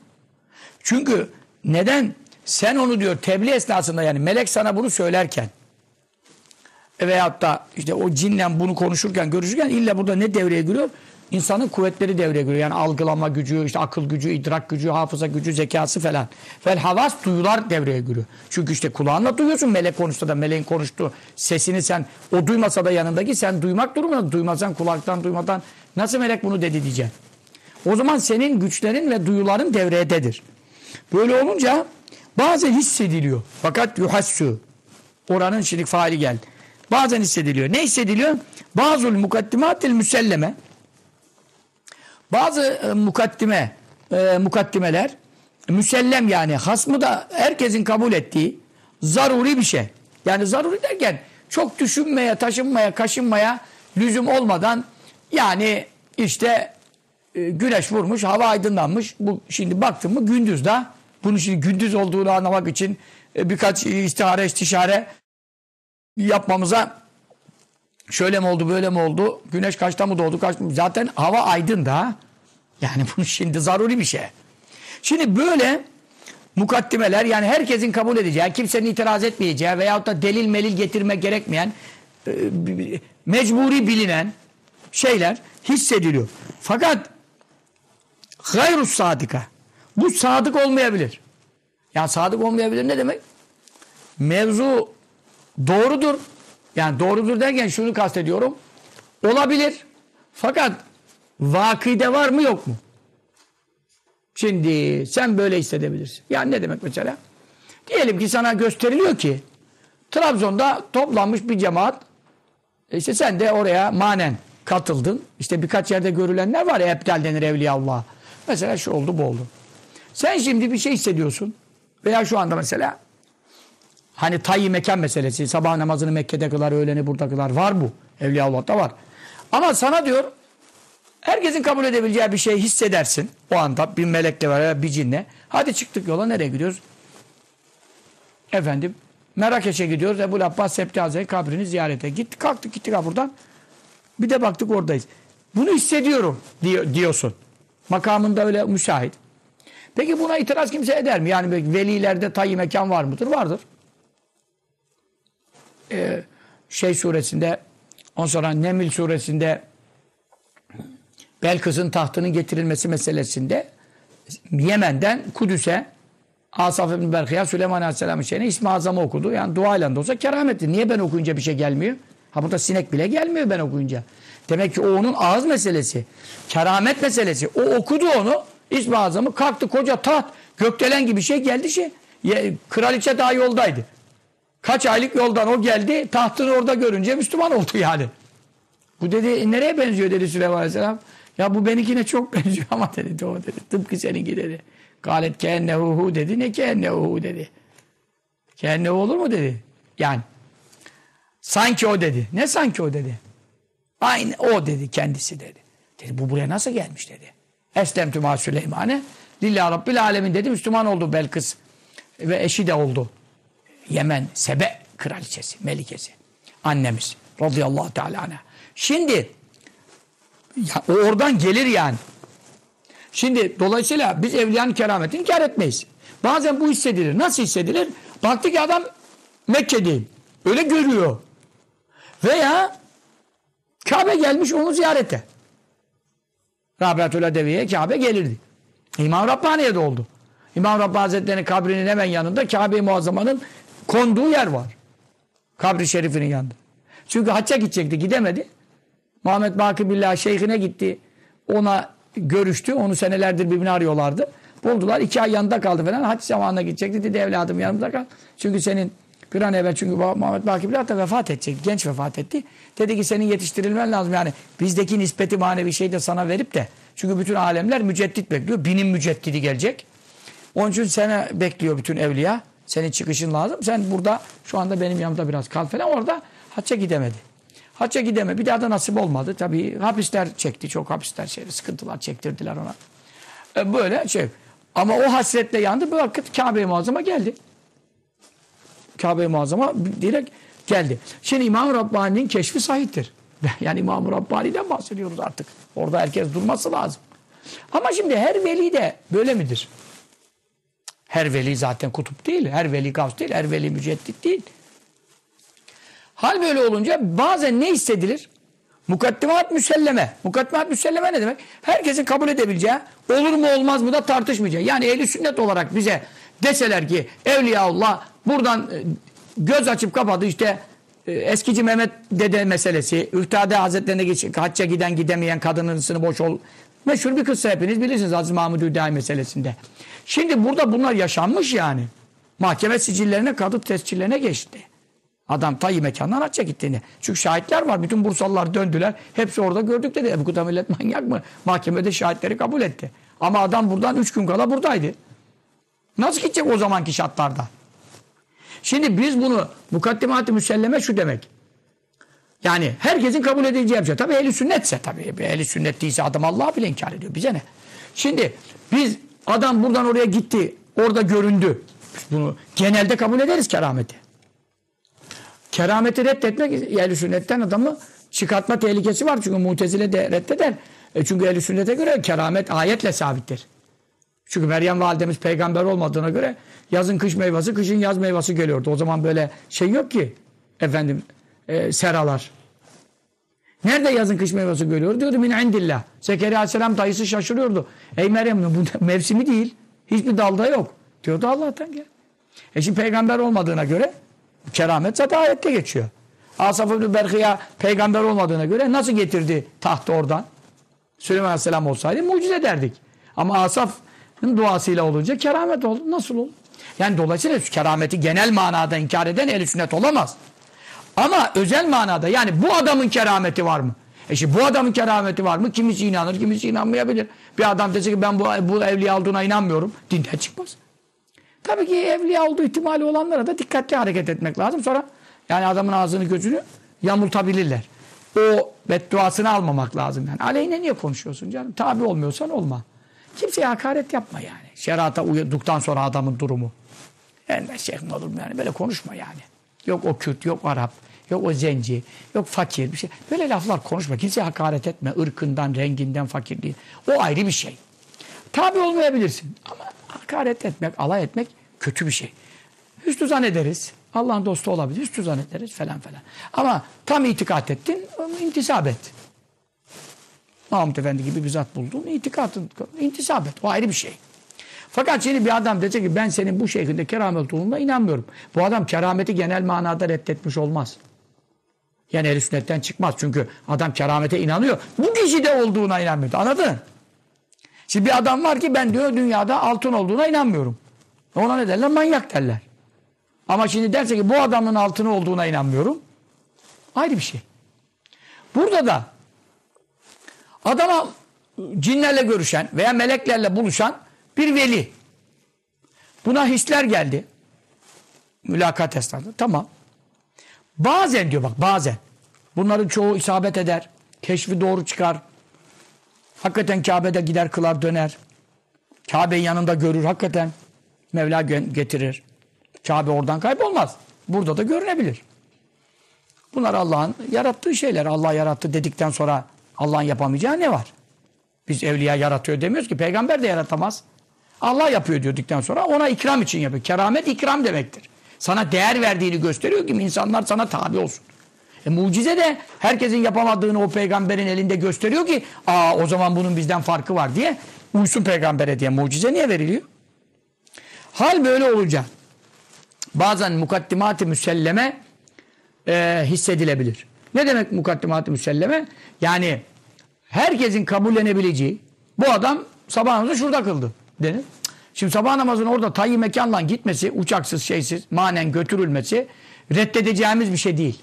Çünkü neden? sen onu diyor tebliğ esnasında yani melek sana bunu söylerken veyahut da işte o cinle bunu konuşurken, görüşürken illa burada ne devreye giriyor? İnsanın kuvvetleri devreye giriyor. Yani algılama gücü, işte akıl gücü, idrak gücü, hafıza gücü, zekası falan. Vel havas duyular devreye giriyor. Çünkü işte kulağınla duyuyorsun melek konuşsa da meleğin konuştuğu sesini sen o duymasa da yanındaki sen duymak durumunda. Duymasan kulaktan duymadan nasıl melek bunu dedi diyeceksin. O zaman senin güçlerin ve duyuların devrededir. Böyle olunca bazen hissediliyor. Fakat yuhassu. Oranın şimdi faali geldi. Bazen hissediliyor. Ne hissediliyor? Bazı mukaddimatil müselleme. Bazı e, mukaddime, e, mukaddimeler müsellem yani hasmı da herkesin kabul ettiği zaruri bir şey. Yani zaruri derken çok düşünmeye, taşınmaya, kaşınmaya lüzum olmadan yani işte e, güneş vurmuş, hava aydınlanmış. Bu şimdi baktın mı gündüz de bunun şimdi gündüz olduğunu anlamak için birkaç istihare, istişare yapmamıza şöyle mi oldu, böyle mi oldu? Güneş kaçta mı doğdu, kaçta mı? Zaten hava aydın da. Yani bu şimdi zaruri bir şey. Şimdi böyle mukaddimeler yani herkesin kabul edeceği, kimsenin itiraz etmeyeceği veyahut da delil melil getirme gerekmeyen e, mecburi bilinen şeyler hissediliyor. Fakat gayrus sadika bu sadık olmayabilir. Yani sadık olmayabilir ne demek? Mevzu doğrudur. Yani doğrudur derken şunu kastediyorum. Olabilir. Fakat vakide var mı yok mu? Şimdi sen böyle hissedebilirsin. Yani ne demek mesela? Diyelim ki sana gösteriliyor ki Trabzon'da toplanmış bir cemaat işte sen de oraya manen katıldın. İşte birkaç yerde görülenler var ya Ebdel denir Evliyaullah. Mesela şu oldu bu oldu. Sen şimdi bir şey hissediyorsun. Veya şu anda mesela hani tayyi mekan meselesi. Sabah namazını Mekke'de kılar, öğleni burada kılar. Var bu. Evliyaullah'ta var. Ama sana diyor herkesin kabul edebileceği bir şey hissedersin. O anda bir melekle var bir cinle. Hadi çıktık yola nereye gidiyoruz? Efendim Merakeş'e gidiyoruz. Ebu Abbas Septi Hazretleri kabrini ziyarete. Gittik kalktık gittik buradan. Bir de baktık oradayız. Bunu hissediyorum diyor, diyorsun. Makamında öyle müşahit. Peki buna itiraz kimse eder mi? Yani velilerde tayyi mekan var mıdır? Vardır. Ee, şey suresinde ondan sonra Nemil suresinde Belkıs'ın tahtının getirilmesi meselesinde Yemen'den Kudüs'e Asaf ibn Berkıya Süleyman Aleyhisselam'ın şeyine ismi azamı okudu. Yani duayla da olsa kerametti. Niye ben okuyunca bir şey gelmiyor? Ha burada sinek bile gelmiyor ben okuyunca. Demek ki o onun ağız meselesi. Keramet meselesi. O okudu onu. İsmi azamı kalktı koca taht. Gökdelen gibi şey geldi şey. Kraliçe daha yoldaydı. Kaç aylık yoldan o geldi. Tahtını orada görünce Müslüman oldu yani. Bu dedi nereye benziyor dedi Süleyman Aleyhisselam. Ya bu benimkine çok benziyor ama dedi o dedi. Tıpkı seninki dedi. Galet keennehuhu dedi. Ne keennehuhu dedi. Keennehu olur mu dedi. Yani sanki o dedi. Ne sanki o dedi. Aynı o dedi kendisi dedi. Dedi bu buraya nasıl gelmiş dedi. Eslemtü ma Süleymane. Lillahi Rabbil Alemin dedi. Müslüman oldu Belkıs. Ve eşi de oldu. Yemen Sebe kraliçesi, melikesi. Annemiz. Radıyallahu teala anha. Şimdi ya, o oradan gelir yani. Şimdi dolayısıyla biz evliyanın kerametini inkar etmeyiz. Bazen bu hissedilir. Nasıl hissedilir? Baktı ki adam Mekke'deyim. Öyle görüyor. Veya Kabe gelmiş onu ziyarete. Rabiatül Adeviye Kabe gelirdi. İmam Rabbani'ye de oldu. İmam Rabbani Hazretleri'nin kabrinin hemen yanında Kabe-i Muazzama'nın konduğu yer var. Kabri şerifinin yanında. Çünkü hacca gidecekti gidemedi. Muhammed Baki Billah şeyhine gitti. Ona görüştü. Onu senelerdir birbirini arıyorlardı. Buldular. iki ay yanında kaldı falan. Hac zamanına gidecekti. Dedi evladım yanımda kal. Çünkü senin bir an evvel çünkü Muhammed Baki Billah da vefat edecek. Genç vefat etti. Dedi ki senin yetiştirilmen lazım. Yani bizdeki nispeti manevi şey de sana verip de. Çünkü bütün alemler müceddit bekliyor. Binin müceddidi gelecek. Onun için sene bekliyor bütün evliya. Senin çıkışın lazım. Sen burada şu anda benim yanımda biraz kal falan. Orada hacca gidemedi. Hacca gideme. Bir daha da nasip olmadı. Tabii hapisler çekti. Çok hapisler şeyleri, sıkıntılar çektirdiler ona. E böyle şey. Ama o hasretle yandı. Bu vakit Kabe-i Muazzama geldi. Kabe-i Muazzama direkt geldi. Şimdi İmam Rabbani'nin keşfi sahiptir. Yani İmam Rabbani'den bahsediyoruz artık. Orada herkes durması lazım. Ama şimdi her veli de böyle midir? Her veli zaten kutup değil. Her veli gavs değil. Her veli müceddit değil. Hal böyle olunca bazen ne hissedilir? Mukaddimat müselleme. Mukaddimat müselleme ne demek? Herkesin kabul edebileceği, olur mu olmaz mı da tartışmayacağı. Yani ehli sünnet olarak bize deseler ki Evliyaullah buradan e, göz açıp kapadı işte e, eskici Mehmet dede meselesi, Ühtade Hazretlerine hacca giden gidemeyen kadının sını boş ol. Meşhur bir kıssa hepiniz bilirsiniz Aziz Mahmud Hüdayi meselesinde. Şimdi burada bunlar yaşanmış yani. Mahkeme sicillerine, kadı tescillerine geçti. Adam tayyi mekandan hacca gittiğini. Çünkü şahitler var. Bütün Bursalılar döndüler. Hepsi orada gördük dedi. E bu kadar millet manyak mı? Mahkemede şahitleri kabul etti. Ama adam buradan üç gün kala buradaydı. Nasıl gidecek o zamanki şartlarda? Şimdi biz bunu mukaddimat-ı müselleme şu demek. Yani herkesin kabul edeceği bir şey. Tabii ehli sünnetse tabii. Ehli sünnet değilse adam Allah'ı bile inkar ediyor. Bize ne? Şimdi biz adam buradan oraya gitti. Orada göründü. Bunu genelde kabul ederiz kerameti. Kerameti reddetmek ehl sünnetten adamı çıkartma tehlikesi var. Çünkü mutezile de reddeder. E çünkü ehl sünnete göre keramet ayetle sabittir. Çünkü Meryem validemiz peygamber olmadığına göre yazın kış meyvesi, kışın yaz meyvesi geliyordu. O zaman böyle şey yok ki efendim e, seralar. Nerede yazın kış meyvesi geliyor? Diyordu min indillah. Zekeriya aleyhisselam dayısı şaşırıyordu. Ey Meryem bu mevsimi değil. Hiçbir dalda yok. Diyordu Allah'tan gel. E şimdi peygamber olmadığına göre keramet zaten ayette geçiyor. Asaf ibn Berhiya peygamber olmadığına göre nasıl getirdi tahtı oradan? Süleyman Aleyhisselam olsaydı mucize derdik. Ama Asaf'ın duasıyla olunca keramet oldu. Nasıl olur? Yani dolayısıyla kerameti genel manada inkar eden el sünnet olamaz. Ama özel manada yani bu adamın kerameti var mı? E şimdi bu adamın kerameti var mı? Kimisi inanır, kimisi inanmayabilir. Bir adam dese ki ben bu, bu evliya olduğuna inanmıyorum. Dinden çıkmaz. Tabii ki evliya olduğu ihtimali olanlara da dikkatli hareket etmek lazım. Sonra yani adamın ağzını gözünü yamultabilirler. O bedduasını almamak lazım. Yani aleyhine niye konuşuyorsun canım? Tabi olmuyorsan olma. Kimseye hakaret yapma yani. Şerata uyduktan sonra adamın durumu. Yani şeyh olur mu yani? Böyle konuşma yani. Yok o Kürt, yok Arap, yok o zenci, yok fakir bir şey. Böyle laflar konuşma. Kimseye hakaret etme. ırkından, renginden, fakirliği. O ayrı bir şey. Tabi olmayabilirsin. Ama hakaret etmek, alay etmek kötü bir şey. Hüsnü zannederiz. Allah'ın dostu olabilir. Hüsnü zannederiz falan falan. Ama tam itikat ettin, intisap et. Mahmut Efendi gibi bir zat buldun, itikatın, intisap et. O ayrı bir şey. Fakat şimdi bir adam diyecek ki ben senin bu şekilde keramet olduğuna inanmıyorum. Bu adam kerameti genel manada reddetmiş olmaz. Yani el sünnetten çıkmaz. Çünkü adam keramete inanıyor. Bu kişi de olduğuna inanmıyor. Anladın? Şimdi bir adam var ki ben diyor dünyada altın olduğuna inanmıyorum. Ona ne derler? Manyak derler. Ama şimdi derse ki bu adamın altını olduğuna inanmıyorum. Ayrı bir şey. Burada da adama cinlerle görüşen veya meleklerle buluşan bir veli. Buna hisler geldi. Mülakat esnasında. Tamam. Bazen diyor bak bazen. Bunların çoğu isabet eder. Keşfi doğru çıkar. Hakikaten Kabe'de gider kılar döner. Kabe'yi yanında görür hakikaten. Mevla getirir. Kabe oradan kaybolmaz. Burada da görünebilir. Bunlar Allah'ın yarattığı şeyler. Allah yarattı dedikten sonra Allah'ın yapamayacağı ne var? Biz evliya yaratıyor demiyoruz ki. Peygamber de yaratamaz. Allah yapıyor diyorduktan sonra ona ikram için yapıyor. Keramet ikram demektir. Sana değer verdiğini gösteriyor ki insanlar sana tabi olsun. E, mucize de herkesin yapamadığını o peygamberin elinde gösteriyor ki aa o zaman bunun bizden farkı var diye uysun peygambere diye mucize niye veriliyor? Hal böyle olunca bazen mukaddimat-ı müselleme e, hissedilebilir. Ne demek mukaddimat-ı müselleme? Yani herkesin kabullenebileceği bu adam sabah namazı şurada kıldı denir. Şimdi sabah namazının orada tayyi mekanla gitmesi, uçaksız şeysiz, manen götürülmesi reddedeceğimiz bir şey değil.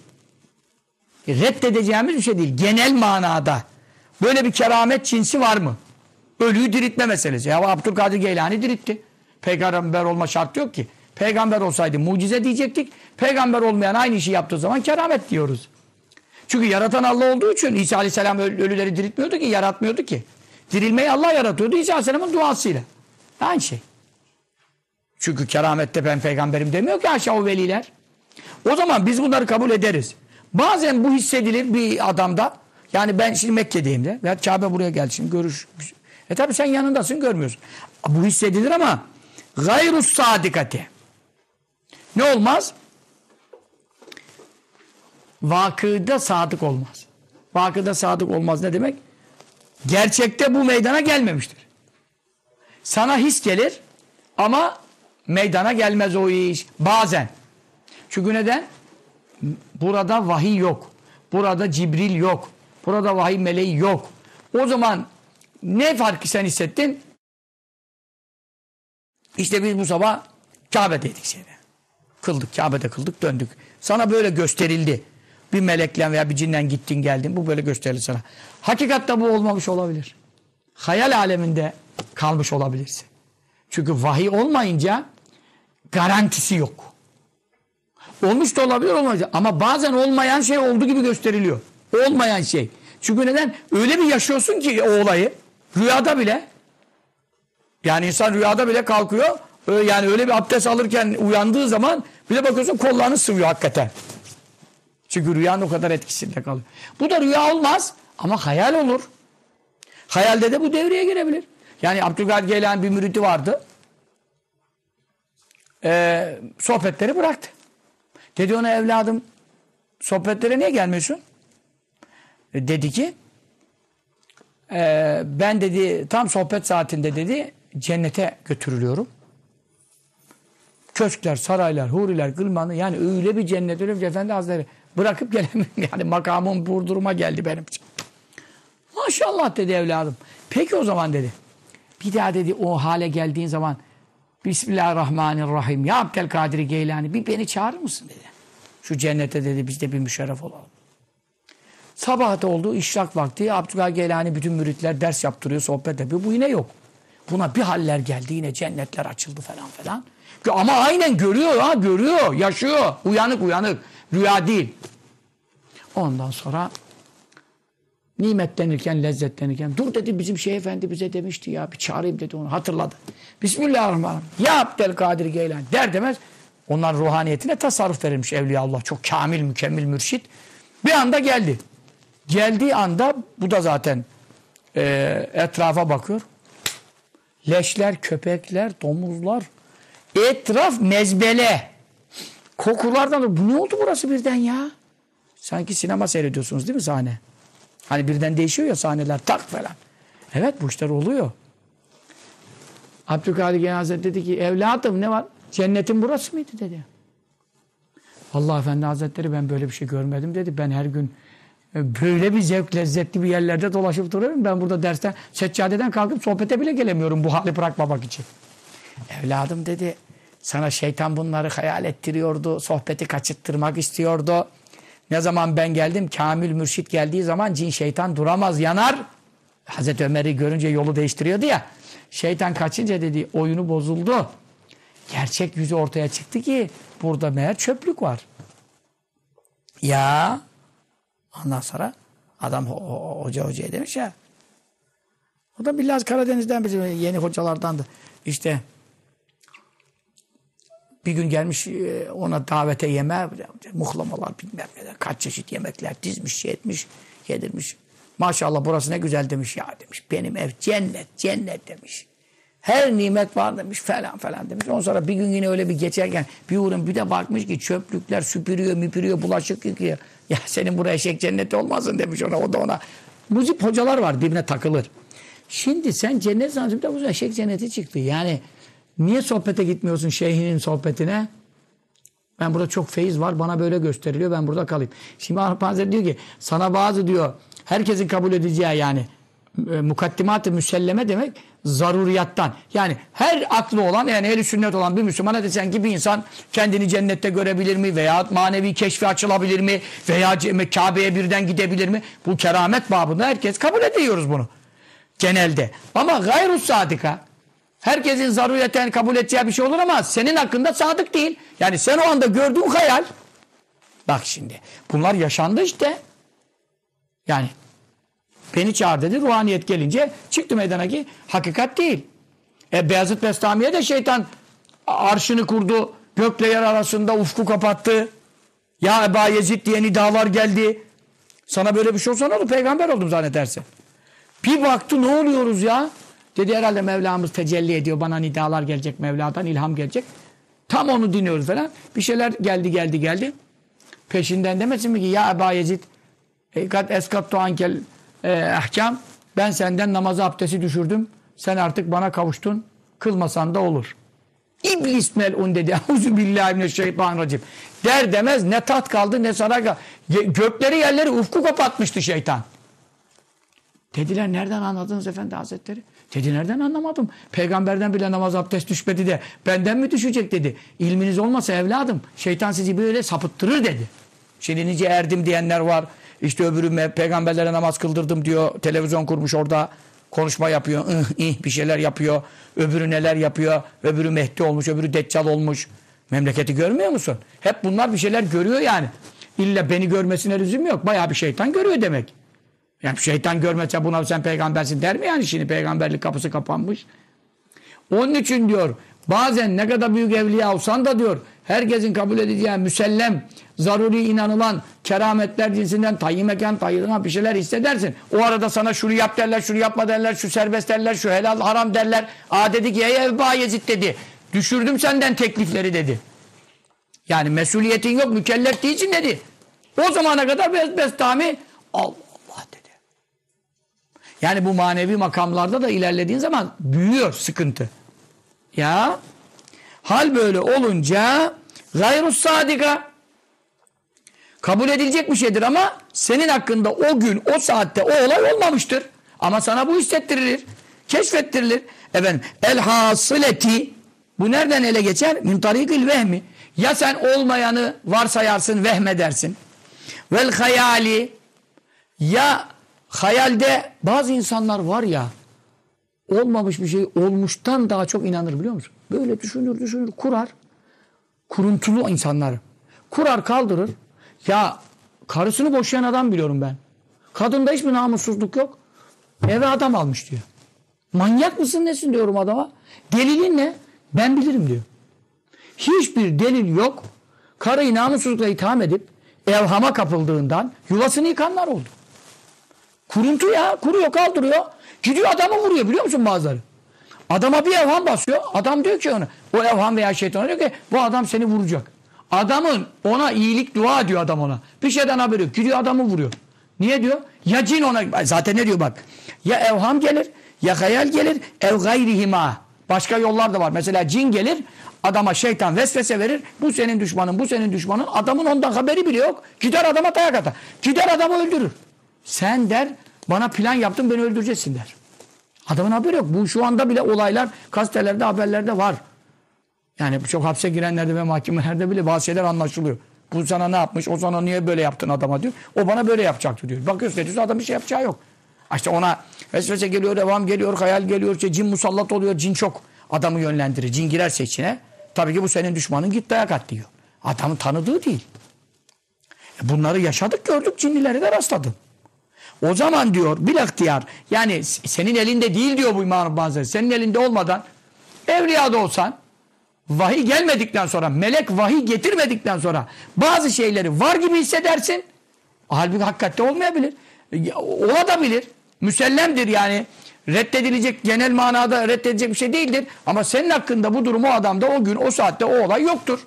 E, reddedeceğimiz bir şey değil. Genel manada böyle bir keramet cinsi var mı? Ölüyü diriltme meselesi. Ya Abdülkadir Geylani diritti. Peygamber olma şartı yok ki. Peygamber olsaydı mucize diyecektik. Peygamber olmayan aynı işi yaptığı zaman keramet diyoruz. Çünkü yaratan Allah olduğu için İsa Aleyhisselam ölüleri diriltmiyordu ki, yaratmıyordu ki. Dirilmeyi Allah yaratıyordu İsa Aleyhisselam'ın duasıyla. Aynı şey. Çünkü keramette ben peygamberim demiyor ki aşağı o veliler. O zaman biz bunları kabul ederiz. Bazen bu hissedilir bir adamda. Yani ben şimdi Mekke'deyim de. Veya Kabe buraya geldi şimdi görüş. E tabi sen yanındasın görmüyorsun. Bu hissedilir ama gayrus sadikati. Ne olmaz? Vakıda sadık olmaz. Vakıda sadık olmaz ne demek? Gerçekte bu meydana gelmemiştir. Sana his gelir ama meydana gelmez o iş. Bazen. Çünkü neden? Burada vahiy yok. Burada Cibril yok. Burada vahiy meleği yok. O zaman ne farkı sen hissettin? İşte biz bu sabah Kabe'deydik seni. Kıldık, Kabe'de kıldık, döndük. Sana böyle gösterildi. Bir melekle veya bir cinden gittin geldin. Bu böyle gösterildi sana. Hakikatte bu olmamış olabilir. Hayal aleminde kalmış olabilirsin. Çünkü vahiy olmayınca garantisi yok. Olmuş da olabilir olmayacak. Ama bazen olmayan şey olduğu gibi gösteriliyor. Olmayan şey. Çünkü neden? Öyle bir yaşıyorsun ki o olayı. Rüyada bile. Yani insan rüyada bile kalkıyor. Yani öyle bir abdest alırken uyandığı zaman bile bakıyorsun kollarını sıvıyor hakikaten. Çünkü rüyanın o kadar etkisinde kalıyor. Bu da rüya olmaz ama hayal olur. Hayalde de bu devreye girebilir. Yani Abdülkadir Geylani bir müridi vardı. Ee, sohbetleri bıraktı. Dedi ona evladım sohbetlere niye gelmiyorsun? E, dedi ki e, ben dedi tam sohbet saatinde dedi cennete götürülüyorum. Köşkler, saraylar, huriler, gılmanı yani öyle bir cennet öyle bir efendi hazretleri bırakıp gelemiyorum. Yani makamım bu duruma geldi benim için. Maşallah dedi evladım. Peki o zaman dedi. Bir daha dedi o hale geldiğin zaman Bismillahirrahmanirrahim. Ya Abdülkadir Geylani bir beni çağırır mısın dedi. Şu cennete dedi biz de bir müşerref olalım. Sabah da oldu işrak vakti. Abdülkadir Geylani bütün müritler ders yaptırıyor, sohbet yapıyor. Bu yine yok. Buna bir haller geldi yine cennetler açıldı falan falan. Ama aynen görüyor ha görüyor, yaşıyor. Uyanık uyanık. Rüya değil. Ondan sonra nimetlenirken, lezzetlenirken dur dedi bizim şey efendi bize demişti ya bir çağırayım dedi onu hatırladı. Bismillahirrahmanirrahim. Ya Abdülkadir Geylani der demez onlar ruhaniyetine tasarruf verilmiş Evliya Allah. Çok kamil, mükemmel, mürşit. Bir anda geldi. Geldiği anda bu da zaten e, etrafa bakıyor. Leşler, köpekler, domuzlar. Etraf mezbele. Kokulardan da bu ne oldu burası birden ya? Sanki sinema seyrediyorsunuz değil mi sahne? Hani birden değişiyor ya sahneler tak falan. Evet bu işler oluyor. Abdülkadir Genel Hazretleri dedi ki evladım ne var? Cennetin burası mıydı dedi. Allah Efendi Hazretleri ben böyle bir şey görmedim dedi. Ben her gün e, böyle bir zevk lezzetli bir yerlerde dolaşıp duruyorum. Ben burada dersten seccadeden kalkıp sohbete bile gelemiyorum bu hali bırakmamak için. Evladım dedi sana şeytan bunları hayal ettiriyordu. Sohbeti kaçırttırmak istiyordu. Ne zaman ben geldim Kamil Mürşit geldiği zaman cin şeytan duramaz yanar. Hazreti Ömer'i görünce yolu değiştiriyordu ya. Şeytan kaçınca dedi oyunu bozuldu. Gerçek yüzü ortaya çıktı ki burada meğer çöplük var. Ya ondan sonra adam ho ho hoca hocaya demiş ya. O da Billaz Karadeniz'den bizim yeni hocalardandı. İşte bir gün gelmiş e, ona davete yeme muhlamalar bilmem neler kaç çeşit yemekler dizmiş şey etmiş yedirmiş. Maşallah burası ne güzel demiş ya demiş. Benim ev cennet cennet demiş. Her nimet var demiş falan falan demiş. Ondan sonra bir gün yine öyle bir geçerken bir uğrun bir de bakmış ki çöplükler süpürüyor müpürüyor bulaşık yıkıyor. Ya senin buraya eşek cenneti olmasın demiş ona o da ona. Bu tip hocalar var birbirine takılır. Şimdi sen cennet zannediyorsun bu eşek cenneti çıktı. Yani niye sohbete gitmiyorsun şeyhinin sohbetine? Ben burada çok feyiz var bana böyle gösteriliyor ben burada kalayım. Şimdi Arap diyor ki sana bazı diyor herkesin kabul edeceği yani e, mukaddimat-ı müselleme demek zaruriyattan. Yani her aklı olan yani el sünnet olan bir Müslümana desen ki bir insan kendini cennette görebilir mi? Veya manevi keşfi açılabilir mi? Veya Kabe'ye birden gidebilir mi? Bu keramet babında herkes kabul ediyoruz bunu. Genelde. Ama gayru sadika herkesin zaruriyeten kabul edeceği bir şey olur ama senin hakkında sadık değil. Yani sen o anda gördüğün hayal bak şimdi bunlar yaşandı işte. Yani Beni çağır dedi. Ruhaniyet gelince çıktı meydana ki hakikat değil. E, Beyazıt Bestami'ye de şeytan arşını kurdu. Gökle yer arasında ufku kapattı. Ya Eba Yezid diye nidalar geldi. Sana böyle bir şey olsa ne olur? Peygamber oldum zannedersin. Bir baktı ne oluyoruz ya? Dedi herhalde Mevlamız tecelli ediyor. Bana nidalar gelecek Mevla'dan, ilham gelecek. Tam onu dinliyoruz falan. Bir şeyler geldi geldi geldi. Peşinden demesin mi ki ya Eba Yezid e, kat eskattu ankel e, ahkam ben senden namazı abdesti düşürdüm. Sen artık bana kavuştun. Kılmasan da olur. İblis melun dedi. Euzu billahi mineşşeytanirracim. Der demez ne tat kaldı ne saray kaldı. Gökleri yerleri ufku kapatmıştı şeytan. Dediler nereden anladınız efendi hazretleri? Dedi nereden anlamadım. Peygamberden bile namaz abdest düşmedi de benden mi düşecek dedi. İlminiz olmasa evladım şeytan sizi böyle sapıttırır dedi. Şimdi nice erdim diyenler var. İşte öbürü peygamberlere namaz kıldırdım diyor. Televizyon kurmuş orada konuşma yapıyor. Ih, ih, bir şeyler yapıyor. Öbürü neler yapıyor. Öbürü Mehdi olmuş. Öbürü Deccal olmuş. Memleketi görmüyor musun? Hep bunlar bir şeyler görüyor yani. İlla beni görmesine lüzum yok. Bayağı bir şeytan görüyor demek. Yani şeytan görmese buna sen peygambersin der mi yani şimdi peygamberlik kapısı kapanmış. Onun için diyor bazen ne kadar büyük evliya olsan da diyor herkesin kabul edeceği müsellem zaruri inanılan kerametler cinsinden tayyim eken tayyidına bir şeyler hissedersin. O arada sana şunu yap derler, şunu yapma derler, şu serbest derler, şu helal haram derler. Aa dedi ki ey Ebu Yezid dedi. Düşürdüm senden teklifleri dedi. Yani mesuliyetin yok, mükellef değilsin dedi. O zamana kadar bes bestami Allah. Yani bu manevi makamlarda da ilerlediğin zaman büyüyor sıkıntı. Ya hal böyle olunca gayrus sadika kabul edilecek bir şeydir ama senin hakkında o gün o saatte o olay olmamıştır. Ama sana bu hissettirilir. Keşfettirilir. Efendim el hasıleti bu nereden ele geçer? Min tarikil vehmi. Ya sen olmayanı varsayarsın, vehmedersin. Vel hayali ya hayalde bazı insanlar var ya olmamış bir şey olmuştan daha çok inanır biliyor musun? Böyle düşünür düşünür kurar. Kuruntulu insanlar. Kurar kaldırır. Ya karısını boşayan adam biliyorum ben. Kadında hiçbir namussuzluk yok. Eve adam almış diyor. Manyak mısın nesin diyorum adama. Delilin ne? Ben bilirim diyor. Hiçbir delil yok. Karıyı namussuzlukla itham edip evhama kapıldığından yuvasını yıkanlar oldu. Kuruntu ya. Kuruyor kaldırıyor. Gidiyor adamı vuruyor biliyor musun bazıları? Adama bir evham basıyor. Adam diyor ki ona o evham veya şeytan diyor ki bu adam seni vuracak. Adamın ona iyilik dua ediyor adam ona. Bir şeyden haberi yok. Gidiyor adamı vuruyor. Niye diyor? Ya cin ona zaten ne diyor bak. Ya evham gelir ya hayal gelir ev gayrihima. Başka yollar da var. Mesela cin gelir adama şeytan vesvese verir. Bu senin düşmanın bu senin düşmanın. Adamın ondan haberi bile yok. Gider adama dayak atar. Gider adamı öldürür. Sen der bana plan yaptın beni öldüreceksin der. Adamın haberi yok. Bu şu anda bile olaylar gazetelerde haberlerde var. Yani çok hapse girenlerde ve mahkemelerde bile bazı şeyler anlaşılıyor. Bu sana ne yapmış? O sana niye böyle yaptın adama diyor. O bana böyle yapacaktı diyor. Bakıyorsun ediyorsun adam bir şey yapacağı yok. İşte ona vesvese geliyor, devam geliyor, hayal geliyor, işte cin musallat oluyor. Cin çok adamı yönlendirir. Cin girerse içine tabii ki bu senin düşmanın git dayak at diyor. Adamın tanıdığı değil. E bunları yaşadık gördük cinlileri de rastladım. O zaman diyor bil ihtiyar yani senin elinde değil diyor bu İmam Bazı. Senin elinde olmadan evliya da olsan vahiy gelmedikten sonra melek vahiy getirmedikten sonra bazı şeyleri var gibi hissedersin. Halbuki hakikatte olmayabilir. Olabilir. Müsellemdir yani. Reddedilecek genel manada reddedilecek bir şey değildir. Ama senin hakkında bu durum o adamda o gün o saatte o olay yoktur.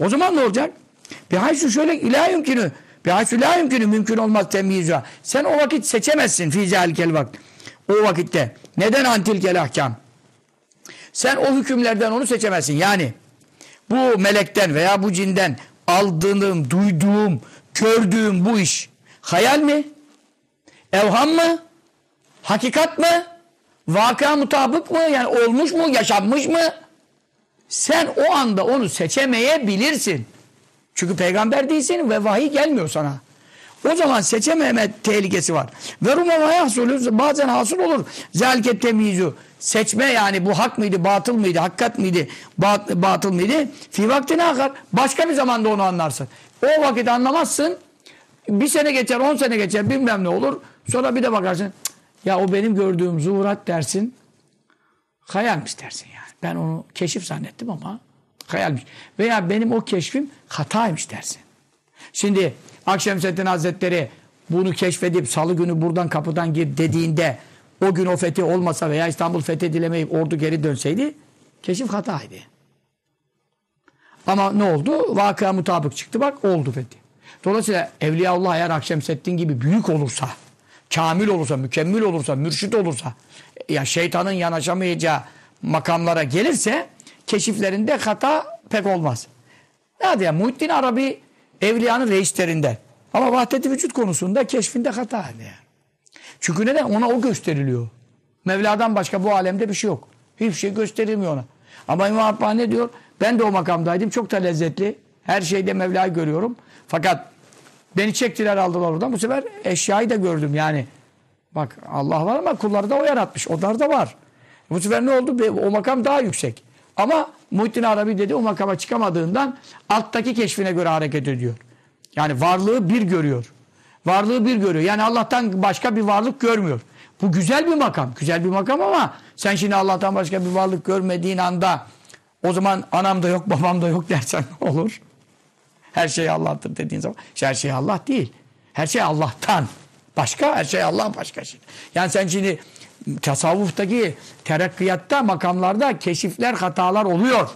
O zaman ne olacak? Bir haysu şöyle ilahi yümkünü Bihaysu la yümkünü mümkün olmaz temyiza. Sen o vakit seçemezsin fi zâlikel vakt. O vakitte. Neden antilkel ahkam? Sen o hükümlerden onu seçemezsin. Yani bu melekten veya bu cinden aldığım, duyduğum, gördüğüm bu iş hayal mi? Evham mı? Hakikat mı? Vaka mutabık mı? Yani olmuş mu? Yaşanmış mı? Sen o anda onu seçemeyebilirsin. Çünkü peygamber değilsin ve vahiy gelmiyor sana. O zaman seçememe tehlikesi var. Ve rumema yahsulü bazen hasıl olur. Zelke temyizu. Seçme yani bu hak mıydı, batıl mıydı, hakikat mıydı, bat, batıl mıydı? Fi vaktine akar. Başka bir zamanda onu anlarsın. O vakit anlamazsın. Bir sene geçer, on sene geçer, bilmem ne olur. Sonra bir de bakarsın. Ya o benim gördüğüm zuhurat dersin. Hayalmiş dersin yani. Ben onu keşif zannettim ama hayalmiş. Veya benim o keşfim hataymış dersin. Şimdi Akşemseddin Hazretleri bunu keşfedip salı günü buradan kapıdan gir dediğinde o gün o fethi olmasa veya İstanbul fethedilemeyip ordu geri dönseydi keşif hataydı. Ama ne oldu? Vakıa mutabık çıktı bak oldu fethi. Dolayısıyla Evliyaullah eğer Akşemseddin gibi büyük olursa, kamil olursa, mükemmel olursa, mürşit olursa, ya şeytanın yanaşamayacağı makamlara gelirse keşiflerinde hata pek olmaz. Ne ya Muhittin Arabi evliyanın reislerinden. Ama vahdeti vücut konusunda keşfinde hata yani. Çünkü neden? Ona o gösteriliyor. Mevla'dan başka bu alemde bir şey yok. Hiçbir şey gösterilmiyor ona. Ama İmam Rabbani ne diyor? Ben de o makamdaydım. Çok da lezzetli. Her şeyde Mevla'yı görüyorum. Fakat beni çektiler aldılar oradan. Bu sefer eşyayı da gördüm yani. Bak Allah var ama kulları da o yaratmış. Onlar da var. Bu sefer ne oldu? O makam daha yüksek. Ama Muhittin Arabi dedi o makama çıkamadığından alttaki keşfine göre hareket ediyor. Yani varlığı bir görüyor. Varlığı bir görüyor. Yani Allah'tan başka bir varlık görmüyor. Bu güzel bir makam. Güzel bir makam ama sen şimdi Allah'tan başka bir varlık görmediğin anda o zaman anam da yok babam da yok dersen ne olur? Her şey Allah'tır dediğin zaman. İşte her şey Allah değil. Her şey Allah'tan. Başka her şey Allah başka şey. Yani sen şimdi tasavvuftaki terakkiyatta makamlarda keşifler hatalar oluyor.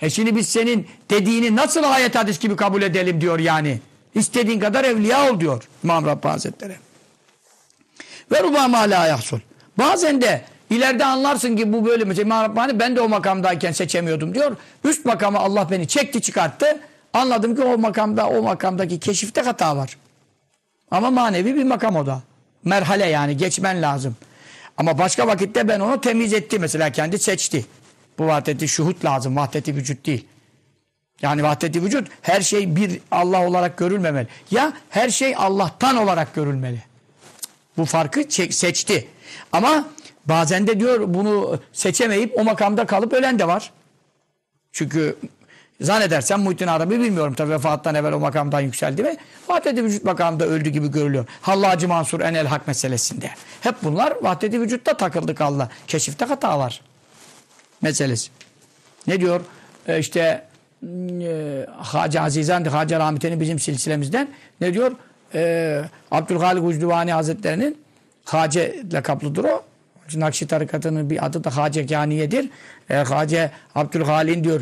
E şimdi biz senin dediğini nasıl ayet hadis gibi kabul edelim diyor yani. İstediğin kadar evliya ol diyor İmam Rabbani Hazretleri. Ve rubama la yahsul. Bazen de ileride anlarsın ki bu böyle mesela İmam Rabbani ben de o makamdayken seçemiyordum diyor. Üst makama Allah beni çekti çıkarttı. Anladım ki o makamda o makamdaki keşifte hata var. Ama manevi bir makam o da. Merhale yani geçmen lazım. Ama başka vakitte ben onu temiz etti mesela kendi seçti. Bu vahdeti şuhut lazım. Vahdeti vücut değil. Yani vahdeti vücut her şey bir Allah olarak görülmemeli. Ya her şey Allah'tan olarak görülmeli. Bu farkı seçti. Ama bazen de diyor bunu seçemeyip o makamda kalıp ölen de var. Çünkü zannedersem Muhittin Arabi bilmiyorum tabi vefattan evvel o makamdan yükseldi ve vahdeti vücut makamında öldü gibi görülüyor. Hallacı Mansur Enel Hak meselesinde. Hep bunlar vahdeti vücutta takıldık Allah. Keşifte hata var meselesi. Ne diyor? E işte e, Hacı Azizan, Hacı Rahmet'in bizim silsilemizden ne diyor? E, Abdülhalik Ucduvani Hazretleri'nin Hace lakaplıdır o. Nakşi tarikatının bir adı da Hace Kaniye'dir. E, Hace Abdülhalik'in diyor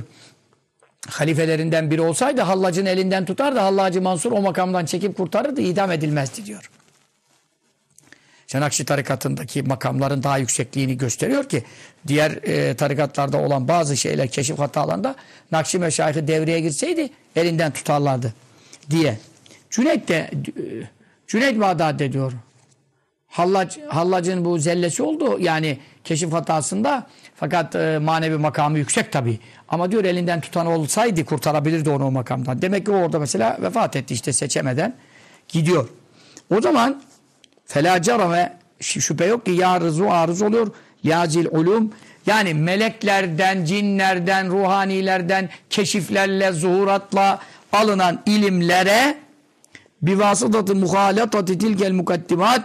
halifelerinden biri olsaydı Hallac'ın elinden tutar da Hallacı Mansur o makamdan çekip kurtarırdı idam edilmezdi diyor. Şenakşi tarikatındaki makamların daha yüksekliğini gösteriyor ki diğer e, tarikatlarda olan bazı şeyler keşif hatalarında Nakşi meşayihı devreye girseydi elinden tutarlardı diye. Cüneyt de e, Cüneyt Bağdadi diyor. Hallac, Hallac'ın bu zellesi oldu yani keşif hatasında fakat e, manevi makamı yüksek tabi. Ama diyor elinden tutan olsaydı kurtarabilirdi onu o makamdan. Demek ki o orada mesela vefat etti işte seçemeden gidiyor. O zaman Fela carame şüphe yok ki ya rızu arız oluyor. Yazil ulum yani meleklerden, cinlerden, ruhanilerden, keşiflerle, zuhuratla alınan ilimlere bir vasıtatı muhalatati tilkel mukaddimat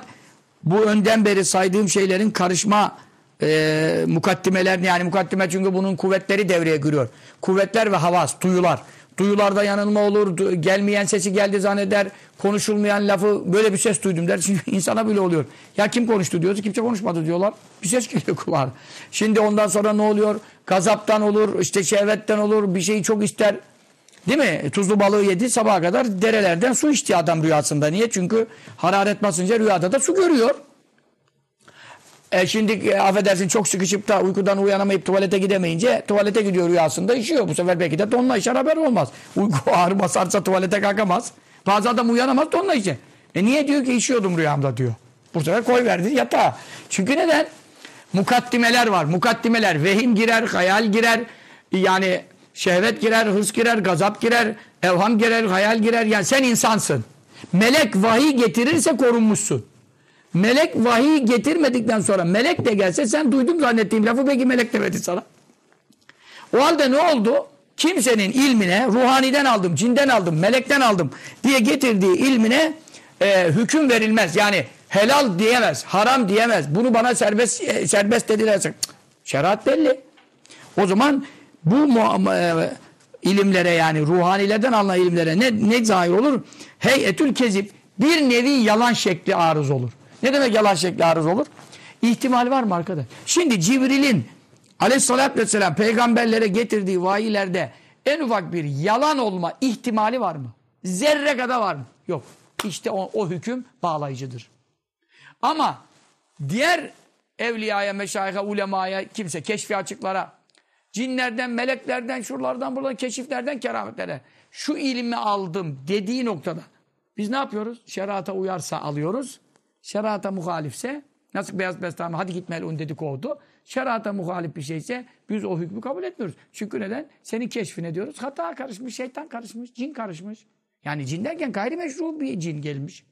bu önden beri saydığım şeylerin karışma e, mukaddimeler yani mukaddime çünkü bunun kuvvetleri devreye giriyor. Kuvvetler ve havas, duyular. Duyularda yanılma olur, gelmeyen sesi geldi zanneder, konuşulmayan lafı böyle bir ses duydum der. Şimdi insana bile oluyor. Ya kim konuştu diyoruz, kimse konuşmadı diyorlar. Bir ses geliyor kulağa. Şimdi ondan sonra ne oluyor? Gazaptan olur, işte şehvetten olur, bir şeyi çok ister. Değil mi? Tuzlu balığı yedi sabaha kadar derelerden su içti adam rüyasında. Niye? Çünkü hararet basınca rüyada da su görüyor. E şimdi e, affedersin çok sıkışıp da uykudan uyanamayıp tuvalete gidemeyince tuvalete gidiyor rüyasında işiyor. Bu sefer belki de donla işer haber olmaz. Uyku ağrı basarsa tuvalete kalkamaz. Bazı adam uyanamaz donla işe. E niye diyor ki işiyordum rüyamda diyor. Bu sefer koy verdi yatağa. Çünkü neden? Mukaddimeler var. Mukaddimeler. Vehim girer, hayal girer. Yani şehvet girer, hırs girer, gazap girer, evham girer, hayal girer. Yani sen insansın. Melek vahiy getirirse korunmuşsun. Melek vahiy getirmedikten sonra melek de gelse sen duydum zannettiğim lafı belki melek demedi sana. O halde ne oldu? Kimsenin ilmine ruhaniden aldım, cinden aldım, melekten aldım diye getirdiği ilmine e, hüküm verilmez. Yani helal diyemez, haram diyemez. Bunu bana serbest e, serbest dediler. Şeriat belli. O zaman bu e, ilimlere yani ruhanilerden alınan ilimlere ne, ne zahir olur? Heyetül kezip bir nevi yalan şekli arız olur. Ne demek yalan şekli arız olur? İhtimal var mı arkadaş? Şimdi Cibril'in aleyhissalatü vesselam peygamberlere getirdiği vahiylerde en ufak bir yalan olma ihtimali var mı? Zerre kadar var mı? Yok. İşte o, o hüküm bağlayıcıdır. Ama diğer evliyaya, meşayika, ulemaya, kimse, keşfi açıklara, cinlerden, meleklerden, şuralardan, buradan, keşiflerden, kerametlere şu ilmi aldım dediği noktada biz ne yapıyoruz? Şerata uyarsa alıyoruz. Şerata muhalifse nasıl beyaz bestami hadi git melun dedi kovdu. Şerata muhalif bir şeyse biz o hükmü kabul etmiyoruz. Çünkü neden? Senin keşfine diyoruz. Hata karışmış, şeytan karışmış, cin karışmış. Yani cin derken gayrimeşru bir cin gelmiş.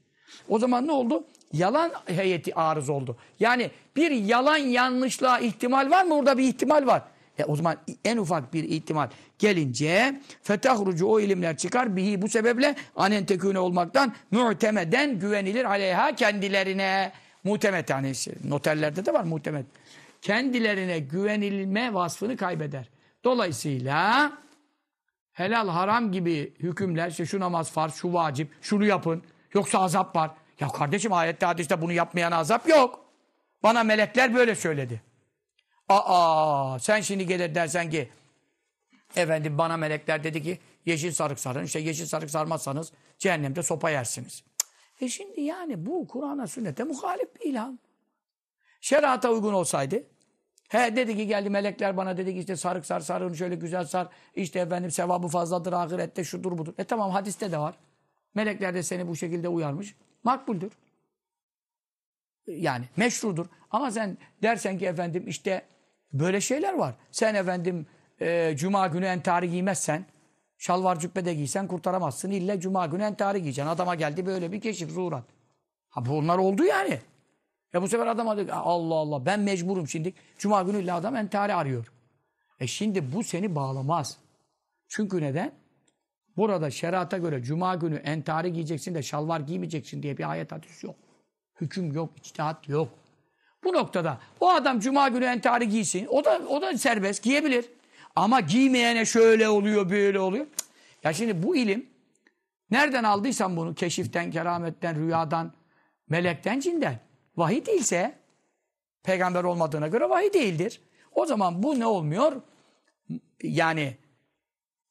O zaman ne oldu? Yalan heyeti arız oldu. Yani bir yalan yanlışlığa ihtimal var mı? Orada bir ihtimal var. E o zaman en ufak bir ihtimal gelince fetahrucu o ilimler çıkar bihi bu sebeple anen tekune olmaktan mu'temeden güvenilir aleyha kendilerine muhtemet yani noterlerde de var muhtemet. Kendilerine güvenilme vasfını kaybeder. Dolayısıyla helal haram gibi hükümler işte şu namaz farz, şu vacip, şunu yapın yoksa azap var. Ya kardeşim ayette hadiste bunu yapmayan azap yok. Bana melekler böyle söyledi. Aa sen şimdi gelir dersen ki efendim bana melekler dedi ki yeşil sarık sarın. İşte yeşil sarık sarmazsanız cehennemde sopa yersiniz. E şimdi yani bu Kur'an'a sünnete muhalif bir ilham. Şerata uygun olsaydı He dedi ki geldi melekler bana dedi ki işte sarık sar sarığını şöyle güzel sar. İşte efendim sevabı fazladır ahirette şudur budur. E tamam hadiste de var. Melekler de seni bu şekilde uyarmış. Makbuldür. Yani meşrudur. Ama sen dersen ki efendim işte böyle şeyler var. Sen efendim e, cuma günü entari giymezsen şalvar cübbe de giysen kurtaramazsın. İlle cuma günü entari giyeceksin. Adama geldi böyle bir keşif zuhurat. Ha bunlar oldu yani. E bu sefer adam diyor Allah Allah ben mecburum şimdi. Cuma günü illa adam entari arıyor. E şimdi bu seni bağlamaz. Çünkü neden? Burada şerata göre cuma günü entari giyeceksin de şalvar giymeyeceksin diye bir ayet hadis yok. Hüküm yok, içtihat yok. Bu noktada o adam cuma günü entari giysin. O da o da serbest giyebilir. Ama giymeyene şöyle oluyor, böyle oluyor. Ya şimdi bu ilim nereden aldıysan bunu keşiften, kerametten, rüyadan, melekten, cinden. Vahiy değilse peygamber olmadığına göre vahiy değildir. O zaman bu ne olmuyor? Yani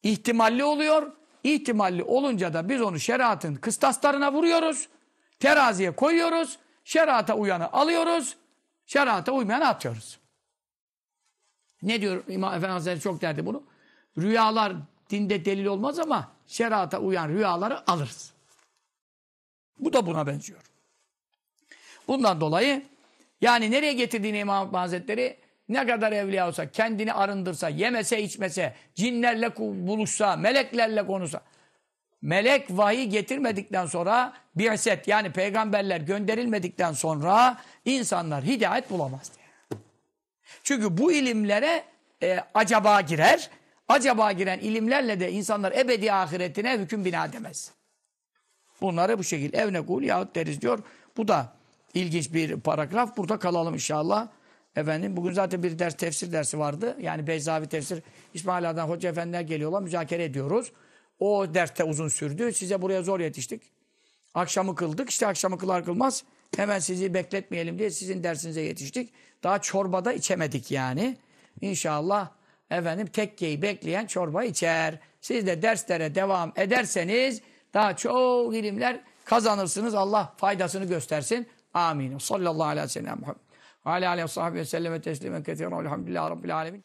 ihtimalli oluyor. İhtimalli olunca da biz onu şeriatın kıstaslarına vuruyoruz. Teraziye koyuyoruz. Şerata uyanı alıyoruz. Şerata uymayanı atıyoruz. Ne diyor İmam Efendi Hazretleri çok derdi bunu. Rüyalar dinde delil olmaz ama şerata uyan rüyaları alırız. Bu da buna benziyor. Bundan dolayı yani nereye getirdiğini İmam Hazretleri ne kadar evliya olsa, kendini arındırsa, yemese içmese, cinlerle buluşsa, meleklerle konuşsa. Melek vahiy getirmedikten sonra bi'set yani peygamberler gönderilmedikten sonra insanlar hidayet bulamaz diye. Çünkü bu ilimlere e, acaba girer. Acaba giren ilimlerle de insanlar ebedi ahiretine hüküm bina edemez. Bunları bu şekilde evne kul yahut deriz diyor. Bu da ilginç bir paragraf. Burada kalalım inşallah. Efendim bugün zaten bir ders tefsir dersi vardı. Yani Beyzavi tefsir İsmail Adan Hoca Efendiler geliyorlar. Müzakere ediyoruz. O derste uzun sürdü. Size buraya zor yetiştik. Akşamı kıldık. İşte akşamı kılar kılmaz hemen sizi bekletmeyelim diye sizin dersinize yetiştik. Daha çorbada içemedik yani. İnşallah efendim tekkeyi bekleyen çorba içer. Siz de derslere devam ederseniz daha çok ilimler kazanırsınız. Allah faydasını göstersin. Amin. Sallallahu aleyhi ve sellem Muhammed. Ve aleyhi ve sahibi ve selleme teslimen kethiren. Elhamdülillahi Rabbil alemin.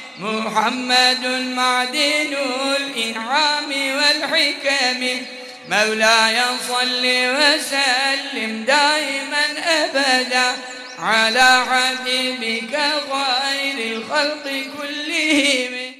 محمد معدن الإنعام والحكم. مولاي صل وسلم دائما أبدا على حبيبك خير الخلق كلهم.